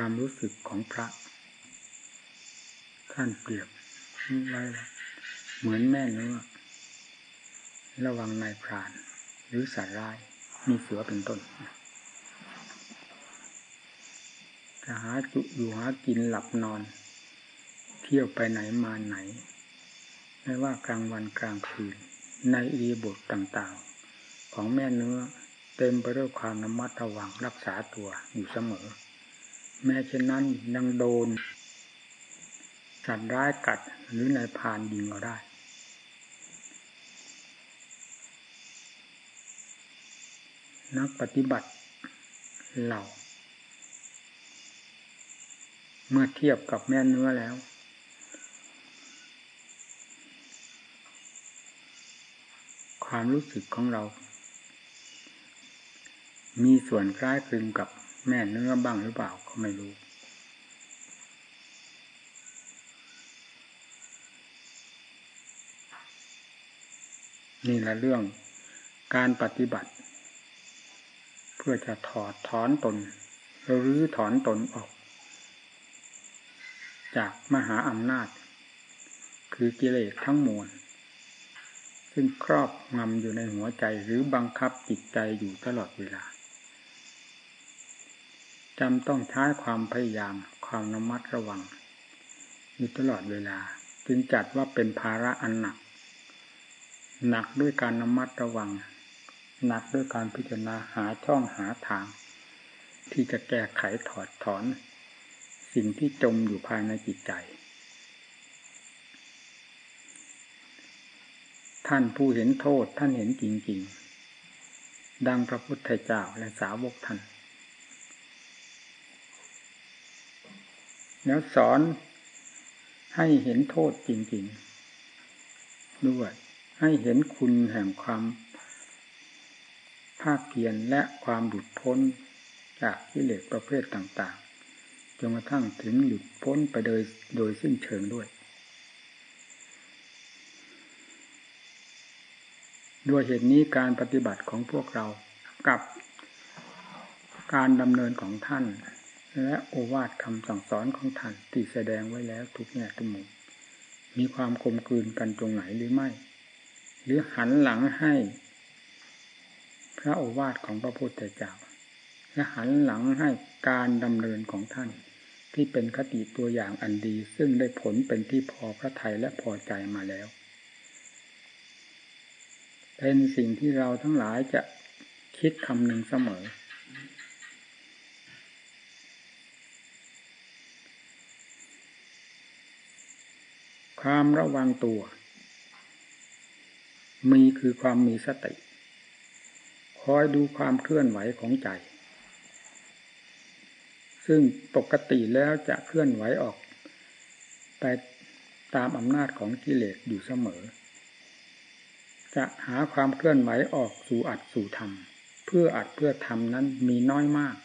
ความรู้สึกของพระท่านเปรียบไว้เหมือนแม่เนื้อระวังนายพราน หรือสัตว์ร้ายมีเสือเป็นต้นจะหาจุอยู่หากินหลับนอน เที่ยวไปไหนมาไหน ไม่ว่ากลางวันกลางคืน ในอีบทต่างๆ ของแม่เนื้อเต็มไปด้วยความระมัดระวังรักษาตัวอยู่เสมอ แม้เช่นนั้นยังโดน สัตว์ร้ายกัดหรือนายพานยิงเราได้ นักปฏิบัติเหล่าเมื่อเทียบกับแม่เนื้อแล้ว ความรู้สึกของเรา มีส่วนคล้ายคลึงกับ แม่เนื้อบ้างหรือเปล่าก็ไม่รู้ นี่แหละเรื่องการปฏิบัติ เพื่อจะถอดถอนตนหรือถอนตนออก จากมหาอำนาจ คือกิเลสทั้งมวลซึ่งครอบงำอยู่ในหัวใจหรือบังคับจิตใจอยู่ตลอดเวลา จำต้องใช้ความพยายามความระมัดระวังอยู่ตลอดเวลา จึงจัดว่าเป็นภาระอันหนัก หนักด้วยการระมัดระวัง หนักด้วยการพิจารณาหาช่องหาทาง ที่จะแก้ไขถอดถอน สิ่งที่จมอยู่ภายในจิตใจ ท่านผู้เห็นโทษท่านเห็นจริงๆ ดังพระพุทธเจ้าและสาวกท่าน แล้วสอนให้เห็นโทษจริง ๆ ด้วย ให้เห็นคุณแห่งความภาคเพียรและความหลุดพ้นจากกิเลสประเภทต่าง ๆ จนกระทั่งถึงหลุดพ้นไปโดยโดยสิ้นเชิงด้วย ด้วยเหตุนี้การปฏิบัติของพวกเรากับการดำเนินของท่าน และโอวาทคำสั่งสอนของท่านที่แสดงไว้แล้วทุกแง่ทุกมุมมีความคมกลืนกันตรงไหนหรือไม่ หรือหันหลังให้ พระโอวาทของพระพุทธเจ้าและหันหลังให้การดำเนินของท่าน ที่เป็นคติตัวอย่างอันดี ซึ่งได้ผลเป็นที่พอพระทัยและพอใจมาแล้ว เป็นสิ่งที่เราทั้งหลายจะคิดคำหนึ่งเสมอ ความระวังตัว มีคือความมีสติ คอยดูความเคลื่อนไหวของใจ ซึ่งปกติแล้วจะเคลื่อนไหวออก ไปตามอำนาจของกิเลสอยู่เสมอ จะหาความเคลื่อนไหวออกสู่อัดสู่ธรรม เพื่ออัดเพื่อทำนั้นมีน้อยมาก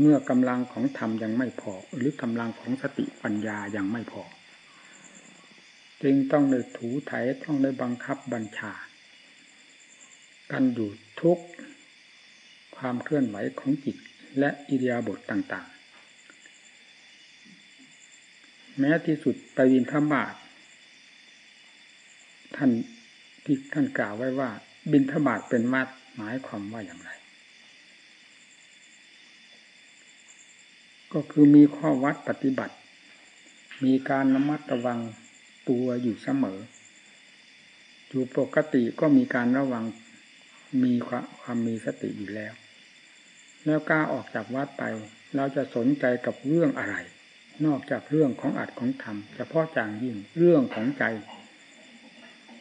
เมื่อกำลังของธรรมยังไม่พอ หรือกำลังของสติปัญญายังไม่พอ จึงต้องเลยถูไถต้องเลยบังคับบัญชา กันอยู่ทุกความเคลื่อนไหวของจิตและอิริยาบถต่างๆ แม้ที่สุดไปวินธบาตท่านที่ท่านกล่าวไว้ว่า บินธบาตเป็นวัดหมายความว่าอย่างไร ก็คือมีข้อวัดปฏิบัติ มีการระมัดระวังตัวอยู่เสมอ อยู่ปกติก็มีการระวังมีความมีสติอยู่แล้ว แล้วกล้าออกจากวัดไป เราจะสนใจกับเรื่องอะไร นอกจากเรื่องของอัดของธรรมเฉพาะจางยิ่งเรื่องของใจ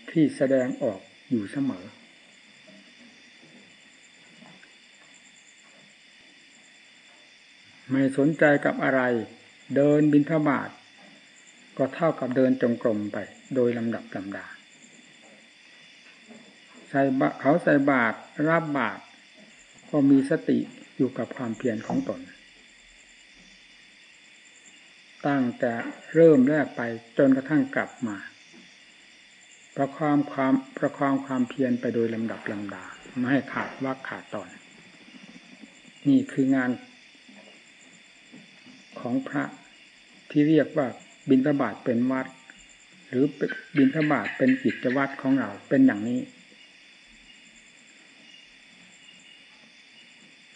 ที่แสดงออกอยู่เสมอ ไม่สนใจกับอะไร เดินบินทบาทก็เท่ากับเดินจงกรมไป โดยลำดับลำดาใส่เขาใส่บาตรรับบาตรก็มีสติอยู่กับความเพียรของตน ตั้งแต่เริ่มแรกไปจนกระทั่งกลับมา ประคองความประคองความเพียรไปโดยลำดับลำดา ไม่ให้ขาดวักขาดตอน นี่คืองาน ของพระที่เรียกว่าบินทบาทเป็นวัด หรือบินทบาทเป็นกิจวัตรของเราเป็นอย่างนี้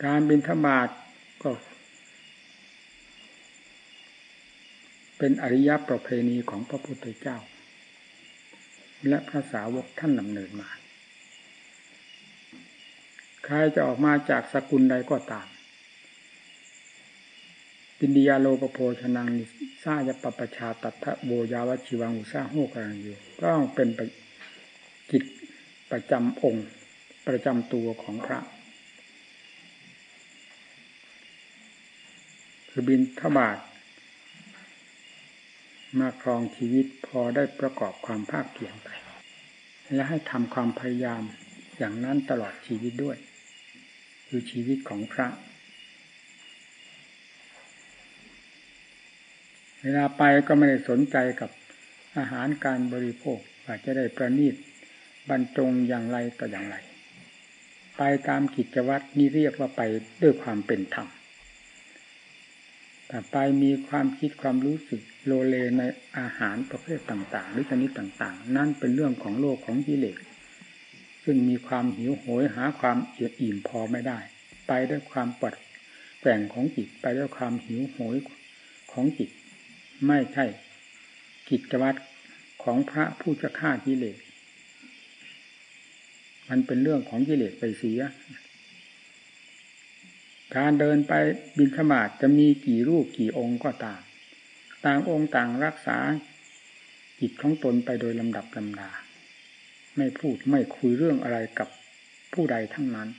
การบินทบาทก็ เป็นอริยประเพณีของพระพุทธเจ้า และพระสาวกท่านดำเนินมา ใครจะออกมาจากสกุลใดก็ตาม ปินดียาโลปโพชนังนิสายปปชาตัทะโบยาวชิวังอุซาโหกังอยู่ก็ต้องเป็นกิจประจำองค์ ประจำตัวของพระ คือบินทบาทมาครองชีวิตพอได้ประกอบความภาคเพียรไป และให้ทำความพยายามอย่างนั้นตลอดชีวิตด้วย คือชีวิตของพระ เวลาไปก็ไม่ได้สนใจกับอาหารการบริโภคว่าจะได้ประณีตบรรจงอย่างไรต่ออย่างไร ไปตามกิจวัตรนี่เรียกว่าไปด้วยความเป็นธรรมแต่ไปมีความคิดความรู้สึกโลเลในอาหารประเภทต่าง ๆ หรือชนิดต่าง ๆ นั่นเป็นเรื่องของโลกของกิเลสซึ่งมีความหิวโหยหาความเอียอิ่มพอไม่ได้ ไปด้วยความปวดแก่งของจิตไปด้วยความหิวโหยของจิต ไม่ใช่กิจวัตรของพระผู้จะฆ่ากิเลส มันเป็นเรื่องของกิเลสไปเสีย การเดินไปบินขมาดจะมีกี่รูปกี่องค์ก็ตาม ต่างองค์ต่างรักษาจิตของตนไปโดยลำดับลำดา ไม่พูดไม่คุยเรื่องอะไรกับผู้ใดทั้งนั้น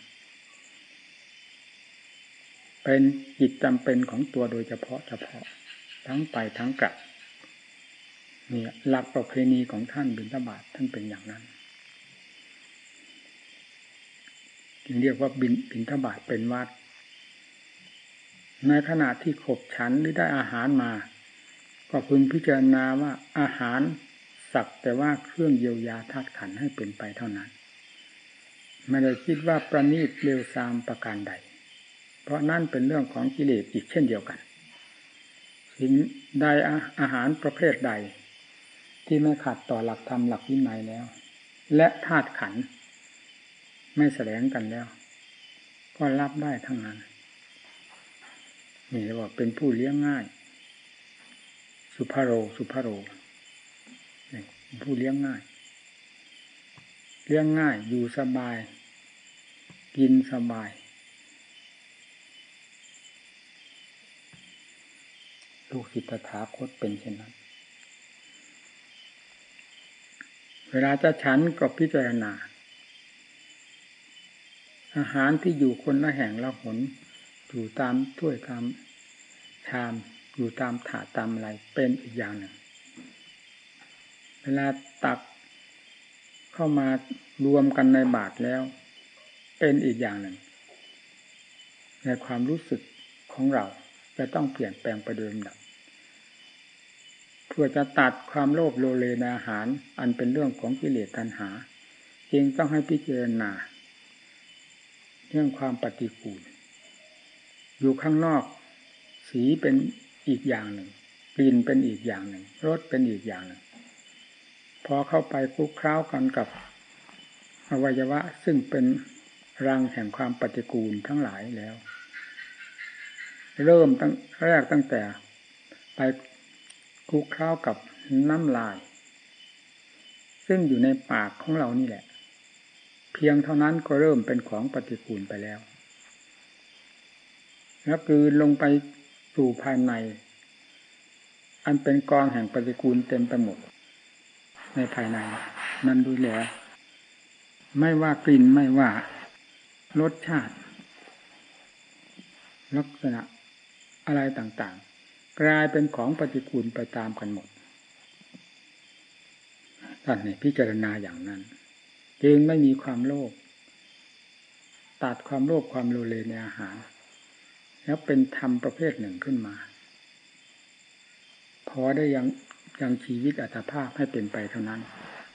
เป็นจิตจำเป็นของตัวโดยเฉพาะเฉพาะ ทั้งไปทั้งกลับเนี่ยหลักประเพณีของท่านบิณฑบาตท่านเป็นอย่างนั้นจึงเรียกว่าบินบิณฑบาตเป็นวัด ในขณะที่ขบฉันหรือได้อาหารมา ก็พึงพิจารณาว่าอาหารสักแต่ว่าเครื่องเยียวยาธาตุขันให้เป็นไปเท่านั้น ไม่ได้คิดว่าประณีตเร็วซามประการใด เพราะนั่นเป็นเรื่องของกิเลสอีกเช่นเดียวกัน สิ่งใดอาหารประเภทใด ที่ไม่ขัดต่อหลักธรรมหลักวินัยแล้ว และธาตุขัน ไม่แสดงกันแล้ว ก็รับได้ทั้งนั้นนี่เรียกว่าเป็นผู้เลี้ยงง่าย สุภาโรสุภาโรผู้เลี้ยงง่าย เลี้ยงง่ายอยู่สบาย กินสบาย ลูกศิษย์ตถาคตเป็นเช่นนั้น เวลาจะฉันก็พิจารณา อาหารที่อยู่คนละแห่งละหน อยู่ตามถ้วยตามชามอยู่ตามถาดตามอะไรเป็นอีกอย่างหนึ่ง เวลาตักเข้ามารวมกันในบาทแล้ว เป็นอีกอย่างหนึ่ง ในความรู้สึกของเราจะต้องเปลี่ยนแปลงไปโดยลำดับ เพื่อจะตัดความโลภโลเลในอาหาร อันเป็นเรื่องของกิเลสตัณหา จึงต้องให้พิจารณาเรื่องความปฏิกูล อยู่ข้างนอก สีเป็นอีกอย่างหนึ่งกลิ่นเป็นอีกอย่างหนึ่งรสเป็นอีกอย่างหนึ่งพอเข้าไปคลุกคล้ากันกับอวัยวะ ซึ่งเป็นรังแห่งความปฏิกูลทั้งหลายแล้ว เริ่มตั้งแรกตั้งแต่ไป คลุกเคล้ากับน้ำลาย ซึ่งอยู่ในปากของเรานี่แหละ เพียงเท่านั้นก็เริ่มเป็นของปฏิกูลไปแล้ว แล้วคือลงไปสู่ภายใน อันเป็นกองแห่งปฏิกูลเต็มไปหมด ในภายใน นั้นดูแลไม่ว่ากลิ่นไม่ว่ารสชาติ ลักษณะอะไรต่าง กลายเป็นของปฏิกูลไปตามกันหมดท่านนี่พิจารณาอย่างนั้น จึงไม่มีความโลภตัดความโลภความโลเลในอาหาร แล้วเป็นธรรมประเภทหนึ่งขึ้นมา พอได้ยังยังชีวิตอัตภาพให้เป็นไปเท่านั้น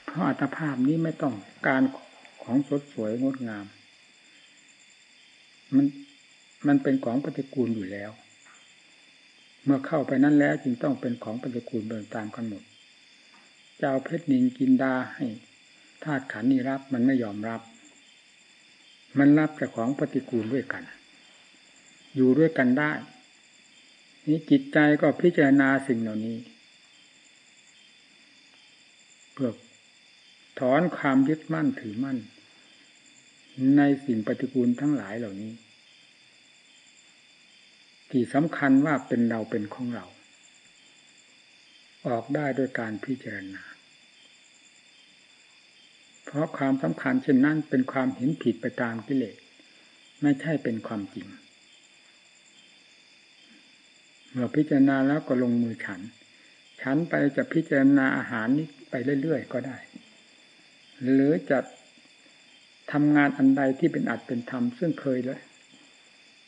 เพราะอัตภาพนี้ไม่ต้องการของสดสวยงดงาม มันมันเป็นของปฏิกูลอยู่แล้ว มื่อเข้าไปนั้นแล้วจึงต้องเป็นของปฏิกูลเดินตามกันหมดจะเอาเพชรนินกินดาให้ธาตุขันนี้รับมันไม่ยอมรับ มันรับแต่ของปฏิกูลด้วยกัน อยู่ด้วยกันได้ นี่จิตใจก็พิจารณาสิ่งเหล่านี้เพื่อถอนความยึดมั่นถือมั่น ในสิ่งปฏิกูลทั้งหลายเหล่านี้ ที่สำคัญว่าเป็นเราเป็นของเรา ออกได้ด้วยการพิจารณา เพราะความสำคัญเช่นนั้นเป็นความเห็นผิดไปตามกิเลสไม่ใช่เป็นความจริง เมื่อพิจารณาแล้วก็ลงมือฉัน ฉันไปจะพิจารณาอาหารนี้ไปเรื่อยๆก็ได้ หรือจะทำงานอันใดที่เป็นอัดเป็นธรรมซึ่งเคยแล้ว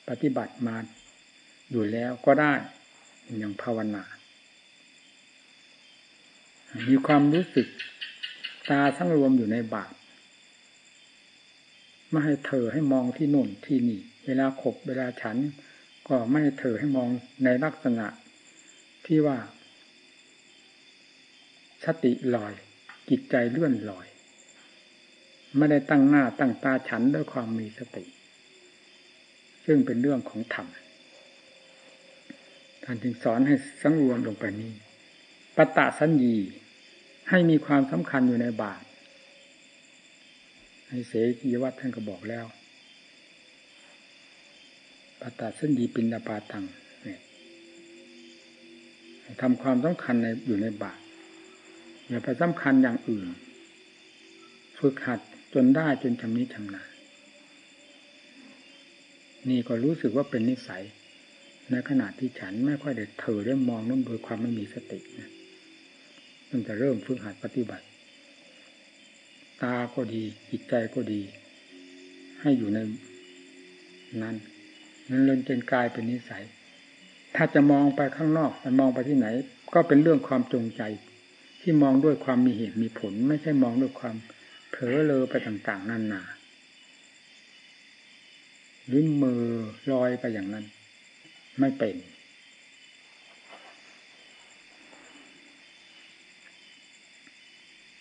ปฏิบัติมา อยู่แล้วก็ได้อย่างภาวนา มีความรู้สึกตาทั้งรวมอยู่ในบาตไม่ให้เธอให้มองที่นุ่นที่นี่ เวลาขบเวลาฉัน ก็ไม่ให้เธอให้มองในลักษณะที่ว่า สติลอย จิตใจเลื่อนลอย ไม่ได้ตั้งหน้าตั้งตาฉันด้วยความมีสติ ซึ่งเป็นเรื่องของธรรม ท่านจึงสอนให้สังรวมลงไปนี้ปตะสัญญีให้มีความสำคัญอยู่ในบาทให้เสกีวัตท่านก็บอกแล้วปตะสัญญีปินดาปาตังทำความสำคัญในอยู่ในบาทอย่าไปสำคัญอย่างอื่น ฝึกหัดจนได้จนชำนิชำนาญนี่ก็รู้สึกว่าเป็นนิสัย ในขณะที่ฉันไม่ค่อยเด็ดเถอได้มองนั่นโดยความไม่มีสตินะมันจะเริ่มฝึกหัดปฏิบัติ ตาก็ดีจิตใจก็ดี ให้อยู่ในนั้นนั้นเลยจนกลายเป็นนิสัย ถ้าจะมองไปข้างนอกมองไปที่ไหน ก็เป็นเรื่องความจงใจ ที่มองด้วยความมีเหตุมีผล ไม่ใช่มองด้วยความเผลอเลอไปต่าง ๆนั่นนาหรือมือลอยไปอย่างนั้น ไม่เป็น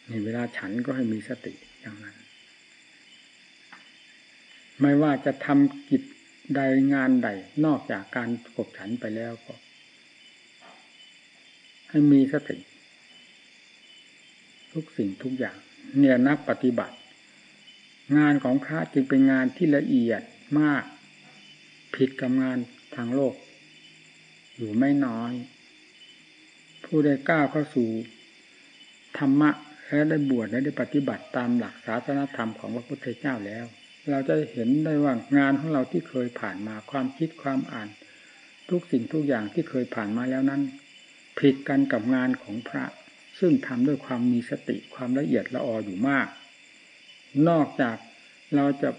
นี่เวลาฉันก็ให้มีสติอย่างนั้น ไม่ว่าจะทำกิจใดงานใด นอกจากการกบฉันไปแล้วก็ ให้มีสติ ทุกสิ่งทุกอย่าง เนี่ยนักปฏิบัติ งานของพระจึงเป็นงานที่ละเอียดมาก ผิดกับงานางโลก อยู่ไม่น้อย ผู้ได้ก้าวเข้าสู่ธรรมะและได้บวชและได้ปฏิบัติตามหลักศาสนธรรมของพระพุทธเจ้าแล้ว เราจะเห็นได้ว่างานของเราที่เคยผ่านมาความคิดความอ่าน ทุกสิ่งทุกอย่างที่เคยผ่านมาแล้วนั้น ผิดกันกับงานของพระ ซึ่งทำด้วยความมีสติความละเอียดละอออยู่มาก นอกจากเราจะ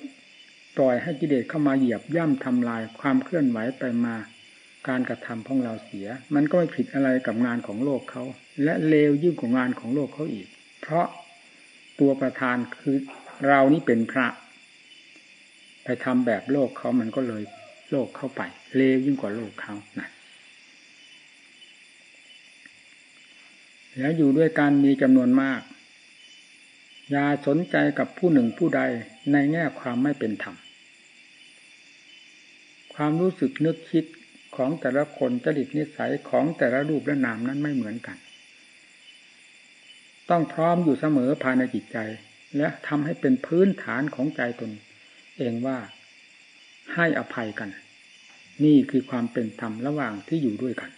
ปล่อยให้กิเลสเข้ามาเหยียบย่ำทำลายความเคลื่อนไหวไปมาการกระทำของเราเสีย มันก็ไม่ผิดอะไรกับงานของโลกเขา และเลวยิ่งกว่างานของโลกเขาอีก เพราะตัวประธานคือเรานี่เป็นพระ ไปทำแบบโลกเขามันก็เลยโลกเข้าไป เลวยิ่งกว่าโลกเขานะแล้วอยู่ด้วยกันมีจำนวนมาก ย่าสนใจกับผู้หนึ่งผู้ใดในแง่ความไม่เป็นธรรม ความรู้สึกนึกคิดของแต่ละคนจริตนิสัยของแต่ละรูปและนามนั้นไม่เหมือนกัน ต้องพร้อมอยู่เสมอภายในจิตใจ และทำให้เป็นพื้นฐานของใจตน เองว่าให้อภัยกัน นี่คือความเป็นธรรมระหว่างที่อยู่ด้วยกัน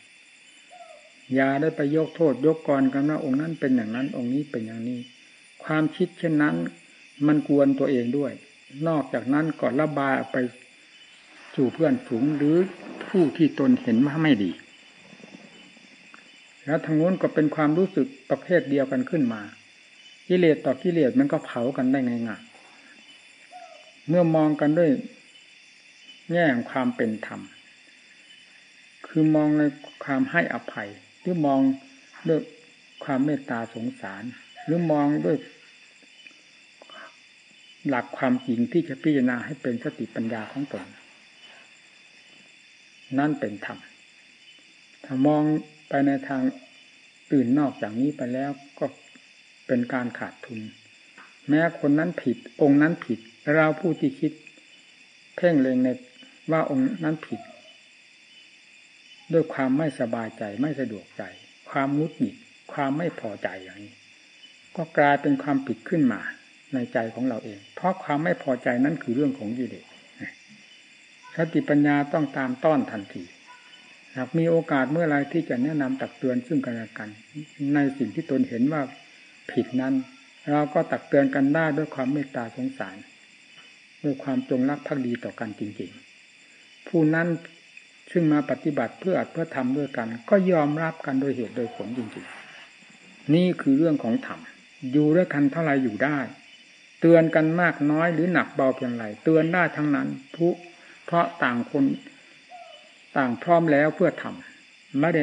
อย่าได้ไปยกโทษยกกรกันว่าองค์นั้นเป็นอย่างนั้นองค์นี้เป็นอย่างนี้ ความคิดเช่นนั้น มันกวนตัวเองด้วย นอกจากนั้นก็ระบายไปสู่เพื่อนฝูงหรือผู้ที่ตนเห็นว่าไม่ดี แล้วทางนู้นก็เป็นความรู้สึกประเภทเดียวกันขึ้นมา กิเลสต่อกิเลสมันก็เผากันได้ง่ายๆเมื่อมองกันด้วย แง่ของความเป็นธรรม คือมองในความให้อภัย หรือมองด้วยความเมตตาสงสาร หรือมองด้วย หลักความจริงที่จะพิจารณาให้เป็นสติปัญญาของตนนั่นเป็นธรรมถ้ามองไปในทางอื่นนอกจากนี้ไปแล้วก็เป็นการขาดทุน แม้คนนั้นผิด องค์นั้นผิด เราผู้ที่คิด เพ่งเลงในว่าองค์นั้นผิด ด้วยความไม่สบายใจไม่สะดวกใจ ความมุดหงิดความไม่พอใจอย่างนี้ ก็กลายเป็นความผิดขึ้นมาในใจของเราเอง เพราะความไม่พอใจนั้นคือเรื่องของกิเลสสติปัญญาต้องตามต้อนทันทีหากมีโอกาสเมื่อไรที่จะแนะนำตักเตือนซึ่งกันและกัน ในสิ่งที่ตนเห็นว่าผิดนั้น เราก็ตักเตือนกันได้ด้วยความเมตตาสงสาร ด้วยความจงรักภักดีต่อกันจริงๆ ผู้นั้นซึ่งมาปฏิบัติเพื่ออัดเพื่อทำด้วยกัน ก็ยอมรับกันโดยเหตุโดยผลจริงๆ นี่คือเรื่องของธรรม อยู่ด้วยกันเท่าไรอยู่ได้ เตือนกันมากน้อยหรือหนักเบาเพียงไรเตือนได้ทั้งนั้นผู้เพราะต่างคนต่างพร้อมแล้วเพื่อทำไม่ได้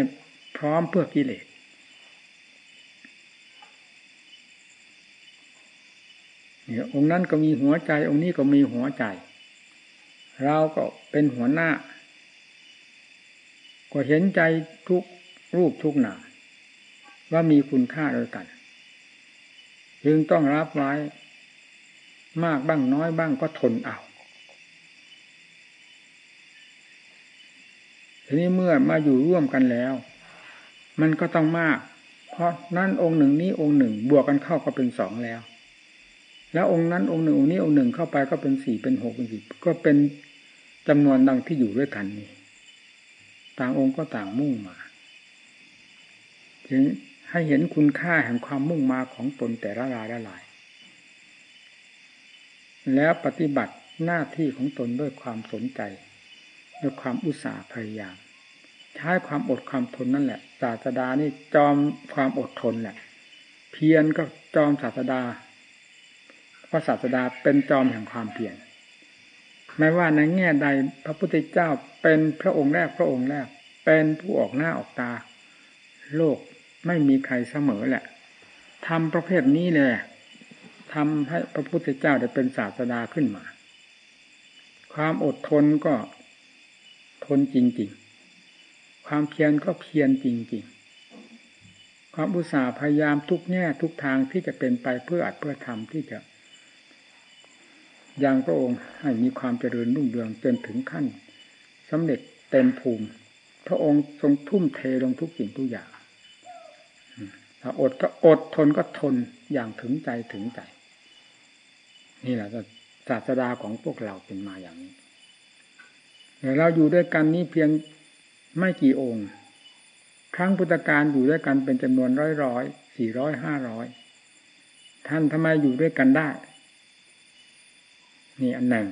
พร้อมเพื่อกิเลสเนี่ยองค์นั้นก็มีหัวใจ องค์นี้ก็มีหัวใจ เราก็เป็นหัวหน้า ก็เห็นใจทุกรูปทุกนามว่ามีคุณค่าโดยกัน จึงต้องรับไว้ มากบ้างน้อยบ้างก็ทนเอาทีนี้เมื่อมาอยู่ร่วมกันแล้ว มันก็ต้องมาก เพราะนั่นองค์หนึ่งนี้องค์หนึ่ง บวกกันเข้าก็เป็นสองแล้ว แล้วองค์นั้นองค์หนึ่งองค์นี้องค์หนึ่งเข้าไปก็เป็นสี่เป็นหกเป็นสิบก็เป็นจำนวนดังที่อยู่ด้วยกันนี่ต่างองค์ก็ต่างมุ่งมา ถึง ให้เห็นคุณค่าแห่งความมุ่งมาของตนแต่ละรายละลาย แล้วปฏิบัติหน้าที่ของตนด้วยความสนใจ ด้วยความอุตสาห์พยายาม ใช้ความอดความทนนั่นแหละ ศาสดานี่จอมความอดทนแหละ เพียรก็จอมศาสดาเพราะศาสดาเป็นจอมแห่งความเพียรไม่ว่าในแง่ใดพระพุทธเจ้าเป็นพระองค์แรกพระองค์แรก เป็นผู้ออกหน้าออกตา โลก ไม่มีใครเสมอแหละทำประเภทนี้เลยทำให้พระพุทธเจ้าได้เป็นศาสดาขึ้นมา ความอดทนก็ทนจริง ๆ ความเพียรก็เพียรจริง ๆ ความอุตสาห์พยายามทุกแง่ทุกทางที่จะเป็นไปเพื่ออัดเพื่อทำที่จะยังพระองค์ให้มีความเจริญรุ่งเรืองจนถึงขั้นสำเร็จเต็มภูมิ พระองค์ทรงทุ่มเทลงทุกสิ่งทุกอย่าง ถ้าอดก็อดทนก็ทนอย่างถึงใจถึงใจ นี่แหละศาสดาของพวกเราเป็นมาอย่างนี้แต่เราอยู่ด้วยกันนี้เพียงไม่กี่องค์ ครั้งพุทธการอยู่ด้วยกันเป็นจำนวนร้อยร้อยสี่ร้อยห้าร้อยท่านทำไมอยู่ด้วยกันได้ นี่อันหนึ่ง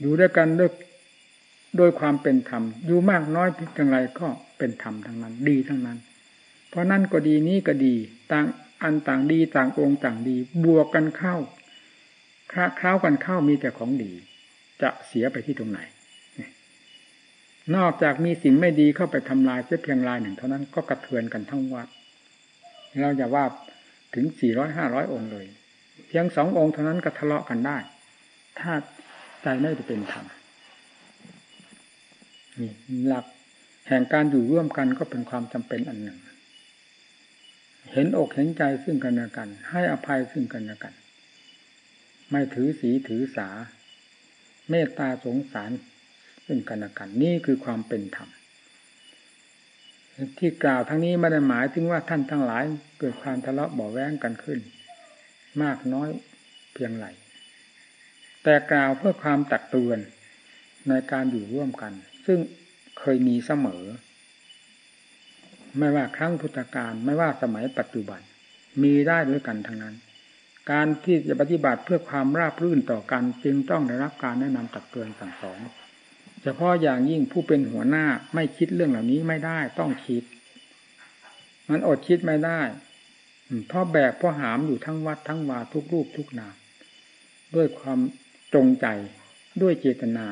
อยู่ด้วยกันด้วยโดยความเป็นธรรม อยู่มากน้อยเพิจังไรก็เป็นธรรมทั้งนั้น ดีทั้งนั้น เพราะนั่นก็ดีนี้ก็ดี ต่างอันต่างดีต่างองค์ต่างดี บวกกันเข้าคราเข้ากันเข้ามีแต่ของดี จะเสียไปที่ตรงไหน นอกจากมีสิ่งไม่ดีเข้าไปทำลายเพียงลายหนึ่ง เท่านั้นก็กระเทือนกันทั้งวัด เราอย่าว่าถึงสี่ร้อยห้าร้อยองค์เลย เพียงสององค์เท่านั้นก็ทะเลาะกันได้ ถ้าใจไม่ได้เป็นธรรมนี่หลักแห่งการอยู่ร่วมกันก็เป็นความจำเป็นอันหนึ่ง เห็นอกเห็นใจซึ่งกันและกัน ให้อภัยซึ่งกันและกัน ไม่ถือสีถือสา เมตตาสงสารซึ่งกันและกัน นี่คือความเป็นธรรมที่กล่าวทั้งนี้ไม่ได้หมายถึงว่าท่านทั้งหลาย เกิดความทะเลาะเบาแวงกันขึ้น มากน้อยเพียงไรแต่กล่าวเพื่อความตักเตือนในการอยู่ร่วมกัน ซึ่งเคยมีเสมอ ไม่ว่าครั้งพุทธกาลไม่ว่าสมัยปัจจุบัน มีได้ด้วยกันทั้งนั้น การที่จะปฏิบัติเพื่อความราบรื่นต่อกันจึงต้องได้รับการแนะนำตักเตือนสั่งสอนเฉพาะอย่างยิ่งผู้เป็นหัวหน้าไม่คิดเรื่องเหล่านี้ไม่ได้ต้องคิด มันอดคิดไม่ได้เพราะแบกเพราะหามอยู่ทั้งวัดทั้งวาทุกรูปทุกนามด้วยความจงใจด้วยเจตนา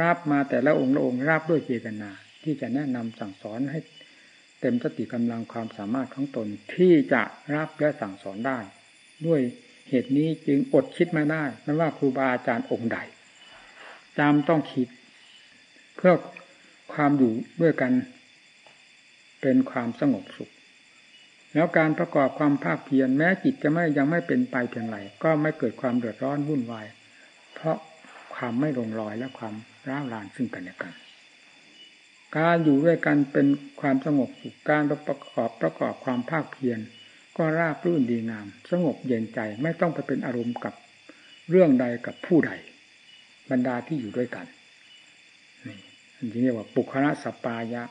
รับมาแต่ละองค์ละองค์รับด้วยเจตนา ที่จะแนะนำสั่งสอนให้ เต็มสติกำลังความสามารถของตนที่จะรับและสั่งสอนได้ ด้วยเหตุนี้จึงอดคิดไม่ได้ไม่ว่าครูบาอาจารย์องค์ใดจำต้องคิด เพื่อความอยู่ด้วยกัน เป็นความสงบสุข แล้วการประกอบความภาคเพียรแม้จิตจะไม่ยังไม่เป็นไปเพียงไรก็ไม่เกิดความเดือดร้อนวุ่นวาย เพราะความไม่ลงรอยและความร้าวรานซึ่งกันและกัน การอยู่ด้วยกันเป็นความสงบสุขการประกอบประกอบความภาคเพียรก็ราบรื่นดีงาม สงบเย็นใจไม่ต้องไปเป็นอารมณ์กับเรื่องใดกับผู้ใด บรรดาที่อยู่ด้วยกันนี่อันนี้เรียกว่าปุคละสัปปายะ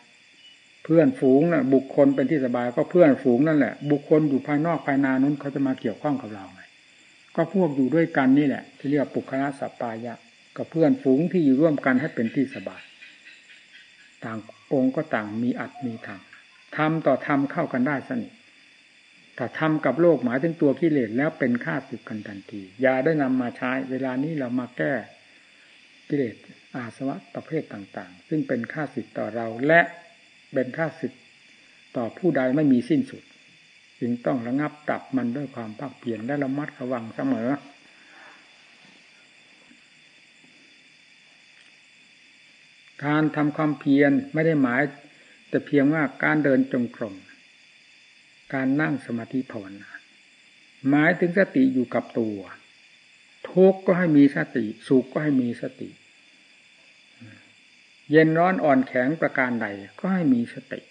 เพื่อนฝูงนะ่ะบุคคลเป็นที่สบายก็เพื่อนฝูงนั่นแหละ บุคคลอยู่ภายนอกภายนานั้นเขาจะมาเกี่ยวข้องกับเราไงก็พวกอยู่ด้วยกันนี่แหละ ที่เรียกปุคละสัปปายะ กับเพื่อนฝูงที่อยู่ร่วมกันให้เป็นที่สบาย ต่างองค์ก็ต่างมีอัดมีธรรมทำต่อทำเข้ากันได้สนิทถ้าทำกับโลกหมายถึงตัวกิเลสแล้วเป็นค่าศึกกันทันทีอย่าได้นำมาใช้ เวลานี้เรามาแก้กิเลสอาสวะประเภทต่าง ๆ ซึ่งเป็นค่าศึกต่อเราและเป็นค่าศึกต่อผู้ใดไม่มีสิ้นสุด จึงต้องระงับตับมันด้วยความภาคเปลี่ยนและระมัดระวังเสมอ การทำความเพียรไม่ได้หมาย แต่เพียงว่าการเดินจงกรมการนั่งสมาธิภาวนาหมายถึงสติอยู่กับตัว ทุกข์ก็ให้มีสติ สุขก็ให้มีสติ เย็นร้อนอ่อนแข็งประการใดก็ให้มีสติ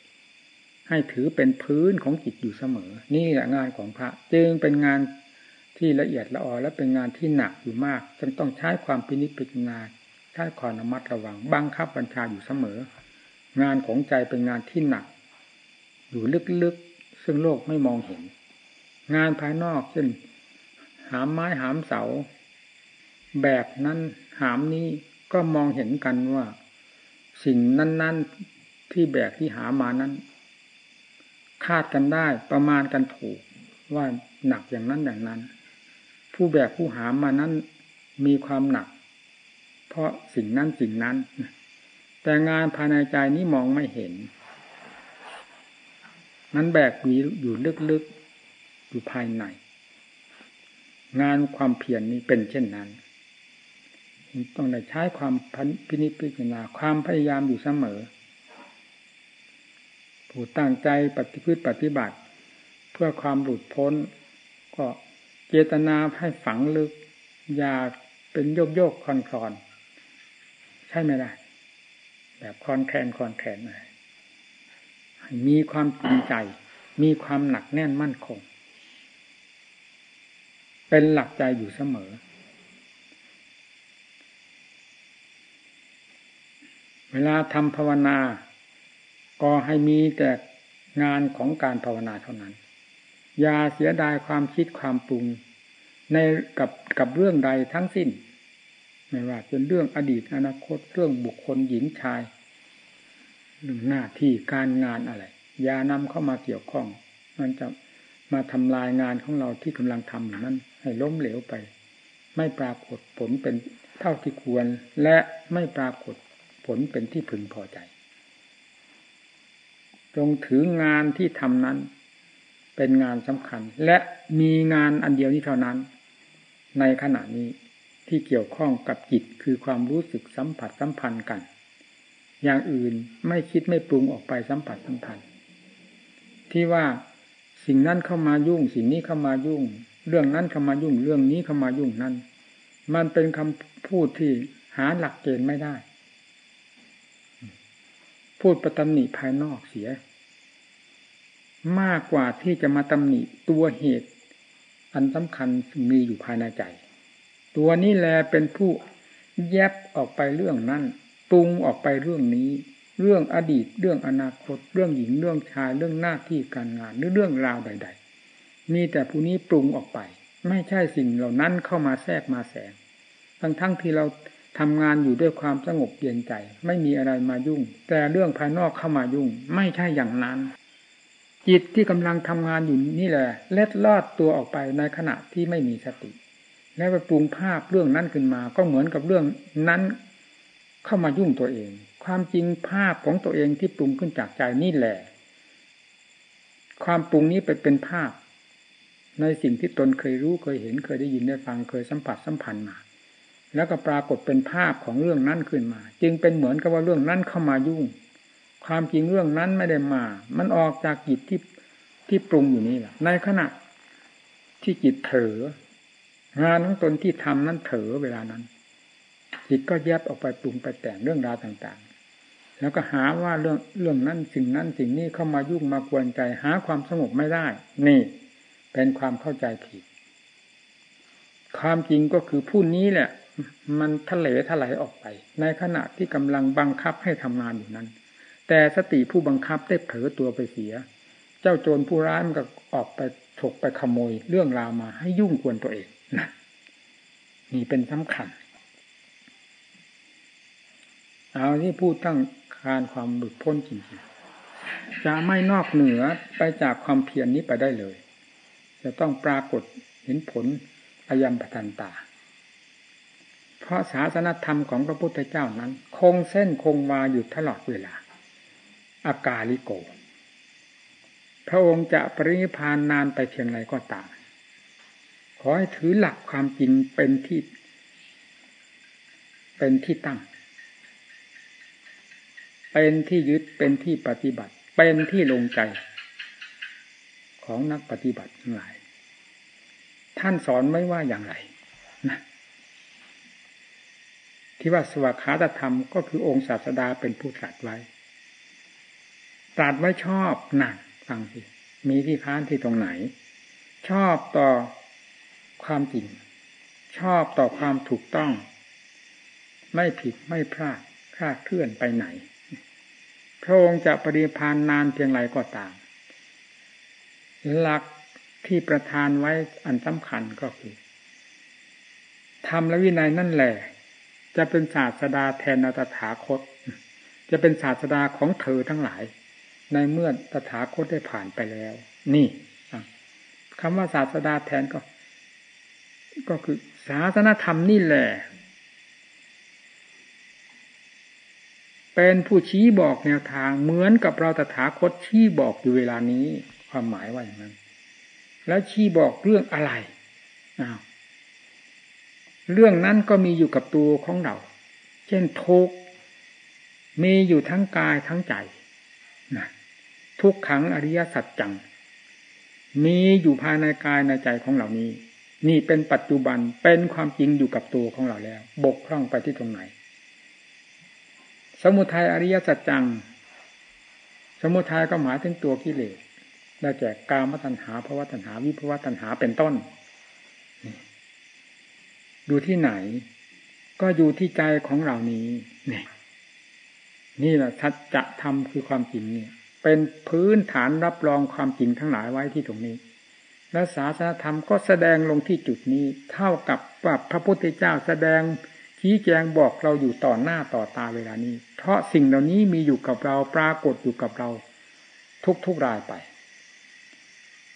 ให้ถือเป็นพื้นของจิตอยู่เสมอ นี่แหละงานของพระ จึงเป็นงานที่ละเอียดละออและเป็นงานที่หนักอยู่มากจนต้องใช้ความพินิจพิจารณา ใช้ความระมัดระวัง บังคับบัญชาอยู่เสมอ งานของใจเป็นงานที่หนัก อยู่ลึกๆ ซึ่งโลกไม่มองเห็น งานภายนอกเช่น หามไม้หามเสา แบบนั้นหามนี้ก็มองเห็นกันว่า สิ่งนั้น ๆที่แบกที่หามานั้น คาดกันได้ประมาณกันถูกว่าหนักอย่างนั้นอย่างนั้น ผู้แบกผู้หามานั้นมีความหนัก ราะสิ่งนั้นสิ่งนั้น แต่งานภายในใจนี้มองไม่เห็นนั้นแบกวีอยู่ลึกๆอยู่ภายใน งานความเพียรนนี้เป็นเช่นนั้น ต้องได้ใช้ความพินิจพิจารณาความพยายามอยู่เสมอ ผู้ตั้งใจปฏิพฤติปฏิบัติ เพื่อความหลุดพ้น ก็เจตนาให้ฝังลึก อย่าเป็นโยกโยกคลอนคลอน ช่ไหมล่ะแบบคอนแคลนคอนแคลนอะไรมีความจริงใจ มีความหนักแน่นมั่นคง เป็นหลักใจอยู่เสมอ เวลาทำภาวนา ก็ให้มีแต่งานของการภาวนาเท่านั้น อย่าเสียดายความคิดความปรุง ในกับกับเรื่องใดทั้งสิ้น ไม่ว่าเป็นเรื่องอดีตอนาคตเรื่องบุคคลหญิงชายหนึ่งหน้าที่การงานอะไรอย่านำเข้ามาเกี่ยวข้อง มันจะมาทำลายงานของเราที่กำลังทำอยู่นั้น ให้ล้มเหลวไป ไม่ปรากฏผลเป็นเท่าที่ควร และไม่ปรากฏผลเป็นที่พึงพอใจจงถืองานที่ทำนั้น เป็นงานสำคัญ และมีงานอันเดียวนี้เท่านั้น ในขณะนี้ ที่เกี่ยวข้องกับจิตคือความรู้สึกสัมผัสสัมพันธ์กัน อย่างอื่นไม่คิดไม่ปรุงออกไปสัมผัสสัมพันธ์ที่ว่าสิ่งนั้นเข้ามายุ่ง สิ่งนี้เข้ามายุ่ง เรื่องนั้นเข้ามายุ่ง เรื่องนี้เข้ามายุ่งนั้น มันเป็นคำพูดที่หาหลักเกณฑ์ไม่ได้ พูดประตำหนิภายนอกเสีย มากกว่าที่จะมาตำหนิตัวเหตุ อันสำคัญมีอยู่ภายในใจ ตัวนี้แลเป็นผู้แยบออกไปเรื่องนั้นปรุงออกไปเรื่องนี้ เรื่องอดีต เรื่องอนาคต เรื่องหญิงเรื่องชายเรื่องหน้าที่การงานหรือเรื่องราวใด ๆ มีแต่ผู้นี้ปรุงออกไป ไม่ใช่สิ่งเหล่านั้นเข้ามาแทรกมาแสงทั้งทั้งที่เราทำงานอยู่ด้วยความสงบเย็นใจ ไม่มีอะไรมายุ่ง แต่เรื่องภายนอกเข้ามายุ่ง ไม่ใช่อย่างนั้น จิตที่กำลังทำงานอยู่นี่แหละ เล็ดลอดตัวออกไปในขณะที่ไม่มีสติ แล้วไปปรุงภาพเรื่องนั้นขึ้นมา ก็เหมือนกับเรื่องนั้น เข้ามายุ่งตัวเอง ความจริงภาพของตัวเองที่ปรุงขึ้นจากใจนี่แหละ ความปรุงนี้ไปเป็นภาพ ในสิ่งที่ตนเคยรู้เคยเห็นเคยได้ยินได้ฟังเคยสัมผัสสัมพันธ์มา แล้วก็ปรากฏเป็นภาพของเรื่องนั้นขึ้นมา จึงเป็นเหมือนกับว่าเรื่องนั้นเข้ามายุ่ง ความจริงเรื่องนั้นไม่ได้มา มันออกจากจิตที่ที่ปรุงอยู่นี่แหละในขณะที่จิตเถอ งานของตนที่ทำนั้นเถอเวลานั้นจิตก็แยบออกไปปรุงไปแต่งเรื่องราวต่างๆ แล้วก็หาว่าเรื่องเรื่องนั้นสิ่งนั้นสิ่งนี้เข้ามายุ่งมากวนใจ หาความสงบไม่ได้ นี่ เป็นความเข้าใจผิด ความจริงก็คือผู้นี้แหละ มันทะเลทลายออกไป ในขณะที่กำลังบังคับให้ทำงานอยู่นั้น แต่สติผู้บังคับได้เผลอตัวไปเสีย เจ้าโจรผู้ร้ายมันก็ออกไปฉกไปขโมย เรื่องราวมาให้ยุ่งกวนตัวเอง นะนี่เป็นสำคัญ เอาที่พูดตั้งคารความหลุดพ้นจริงๆ จะไม่นอกเหนือไปจากความเพียรนนี้ไปได้เลย จะต้องปรากฏเห็นผลอายมปทันตา เพราะศาสนธรรมของพระพุทธเจ้านั้น คงเส้นคงวาอยู่ตลอดเวลา อากาลิโก พระองค์จะปรินิพานนานไปเพียงไรก็ตาม อให้ถือหลักความจริงเป็นที่ เป็นที่ตั้ง เป็นที่ยึดเป็นที่ปฏิบัติ เป็นที่ลงใจ ของนักปฏิบัติทั้งหลาย ท่านสอนไม่ว่าอย่างไรนะที่ว่าสวากขาตธรรมก็คือองค์ศาสดาเป็นผู้ตรัสไว้ ตรัสไว้ชอบหนักฟังสิมีที่ค้านที่ตรงไหน ชอบต่อ ความจริง ชอบต่อความถูกต้อง ไม่ผิดไม่พลาดคลาดเคลื่อนไปไหน พระองค์จะปริพานนานเพียงไรก็ตาม หลักที่ประทานไว้อันสำคัญก็คือธรรมและวินัยนั่นแหละ จะเป็นศาสดาแทนอตถาคต จะเป็นศาสดาของเธอทั้งหลาย ในเมื่อตถาคตได้ผ่านไปแล้ว นี่คำว่าศาสดาแทนก็ ก็คือศาสนธรรมนี่แหละ เป็นผู้ชี้บอกแนวทางเหมือนกับเราตถาคตชี้บอกอยู่เวลานี้ ความหมายว่าอย่างนั้น แล้วชี้บอกเรื่องอะไรอ้าวเรื่องนั้นก็มีอยู่กับตัวของเรา เช่นทุกมีอยู่ทั้งกายทั้งใจนะทุกขังอริยสัจจัง มีอยู่ภายในกายในใจของเหล่านี้ นี่เป็นปัจจุบันเป็นความจริงอยู่กับตัวของเราแล้ว บกพร่องไปที่ตรงไหน สมุทัยอริยสัจจัง สมุทัยก็หมายถึงตัวกิเลสได้แก่กามตัณหาภาวะตัณหา วิภาวะตัณหาเป็นต้นอยู่ที่ไหน ก็อยู่ที่ใจของเรานี้นี่นี่แหละทัจธรรมคือความจริงนี่เป็นพื้นฐานรับรองความจริงทั้งหลายไว้ที่ตรงนี้ และศาสนธรรมก็แสดงลงที่จุดนี้ เท่ากับว่าพระพุทธเจ้าแสดงชี้แจงบอกเราอยู่ต่อหน้าต่อตาเวลานี้ เพราะสิ่งเหล่านี้มีอยู่กับเราปรากฏอยู่กับเรา ทุกทุกรายไป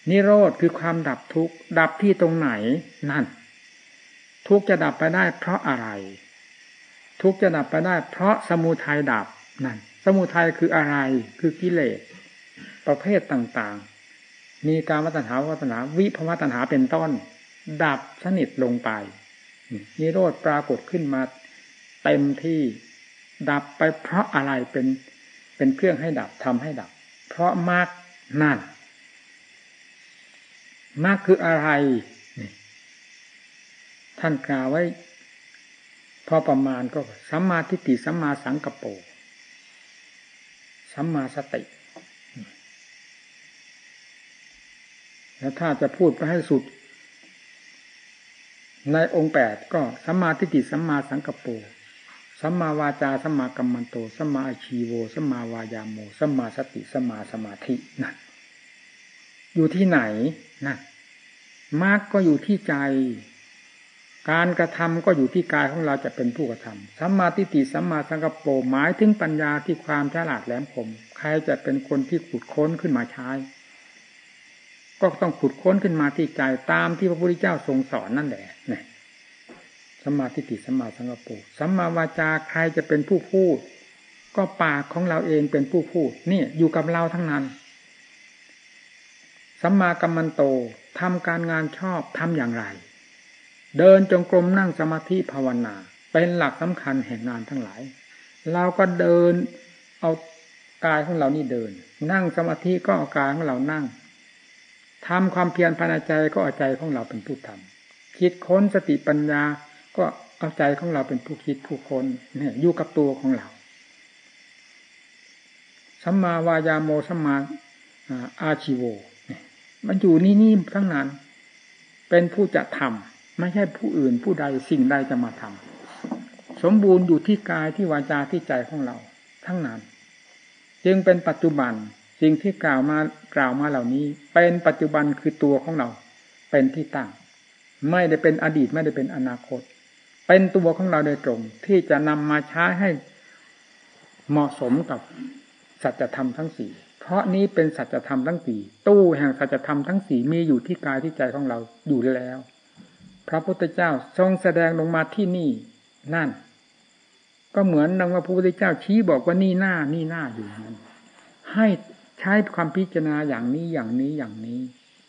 นิโรธคือความดับทุกข์ดับที่ตรงไหนนั่น ทุกจะดับไปได้เพราะอะไร ทุกจะดับไปได้ เพราะสมุทัยดับนั่น สมุทัยคืออะไรคือกิเลสประเภทต่าง มีการวัฏหาวัฏนาวิภวตัณหาเป็นต้น ดับสนิทลงไปนิโรธปรากฏขึ้นมาเต็มที่ดับไปเพราะอะไรเป็นเป็นเครื่องให้ดับทำให้ดับ เพราะมากนั่นมากคืออะไร ท่านกล่าวไว้ พอประมาณก็สัมมาทิฏฐิสัมมาสังกปรสัมมาสติ แล้วถ้าจะพูดไปให้สุด ในองค์แปดก็สัมมาทิฏฐิสัมมาสังกปรสัมมาวาจาสัมมากัมมันโตสัมมาอาชีโวสัมมาวายาโมสัมมาสติสัมมาสมาธินั่นอยู่ที่ไหนนั่นมากก็อยู่ที่ใจ การกระทำก็อยู่ที่กายของเราจะเป็นผู้กระทำสัมมาทิฏฐิสัมมาสังกปรหมายถึงปัญญาที่ความฉลาดแหลมคมใครจะเป็นคนที่ขุดค้นขึ้นมาใช้ ก็ต้องขุดค้นขึ้นมาที่ใจตามที่พระพุทธเจ้าทรงสอนนั่นแหละนี่ยสมาธิติสัมมาสังกปูสัมมาวาจาใครจะเป็นผู้พูด ก็ปากของเราเองเป็นผู้พูด นี่อยู่กับเราทั้งนั้นสัมมากัมมันโตทำการงานชอบทำอย่างไร เดินจงกรมนั่งสมาธิภาวนา เป็นหลักสำคัญแห่งงานทั้งหลาย เราก็เดินเอากายของเรานี่เดิน นั่งสมาธิก็เอากายของเรานั่ง ทำความเพียรภายในใจก็เอาใจของเราเป็นผู้ทำคิดค้นสติปัญญา ก็เอาใจของเราเป็นผู้คิดผู้ค้นเนี่ยอยู่กับตัวของเราสัมมาวายาโมสัมมาอาชิโวมันอยู่นี่นี่ทั้งนั้น เป็นผู้จะทำไม่ใช่ผู้อื่นผู้ใดสิ่งใดจะมาทำสมบูรณ์อยู่ที่กายที่วาจาที่ใจของเรา ทั้งนั้น จึงเป็นปัจจุบัน สิ่งที่กล่าวมากล่าวมาเหล่านี้ เป็นปัจจุบันคือตัวของเรา เป็นที่ตั้ง ไม่ได้เป็นอดีตไม่ได้เป็นอนาคต เป็นตัวของเราโดยตรง ที่จะนำมาใช้ให้เหมาะสมกับสัจธรรมทั้งสี่เพราะนี้เป็นสัจธรรมทั้งสี่ตู้แห่งสัจธรรมทั้งสี่มีอยู่ที่กายที่ใจของเราอยู่แล้ว พระพุทธเจ้าทรงแสดงลงมาที่นี่นั่น ก็เหมือนนังว่าพระพุทธเจ้าชี้บอกว่านี่หน้านี่หน้าอยู่นั้นให้ ใช้ความพิจารณาอย่างนี้อย่างนี้อย่างนี้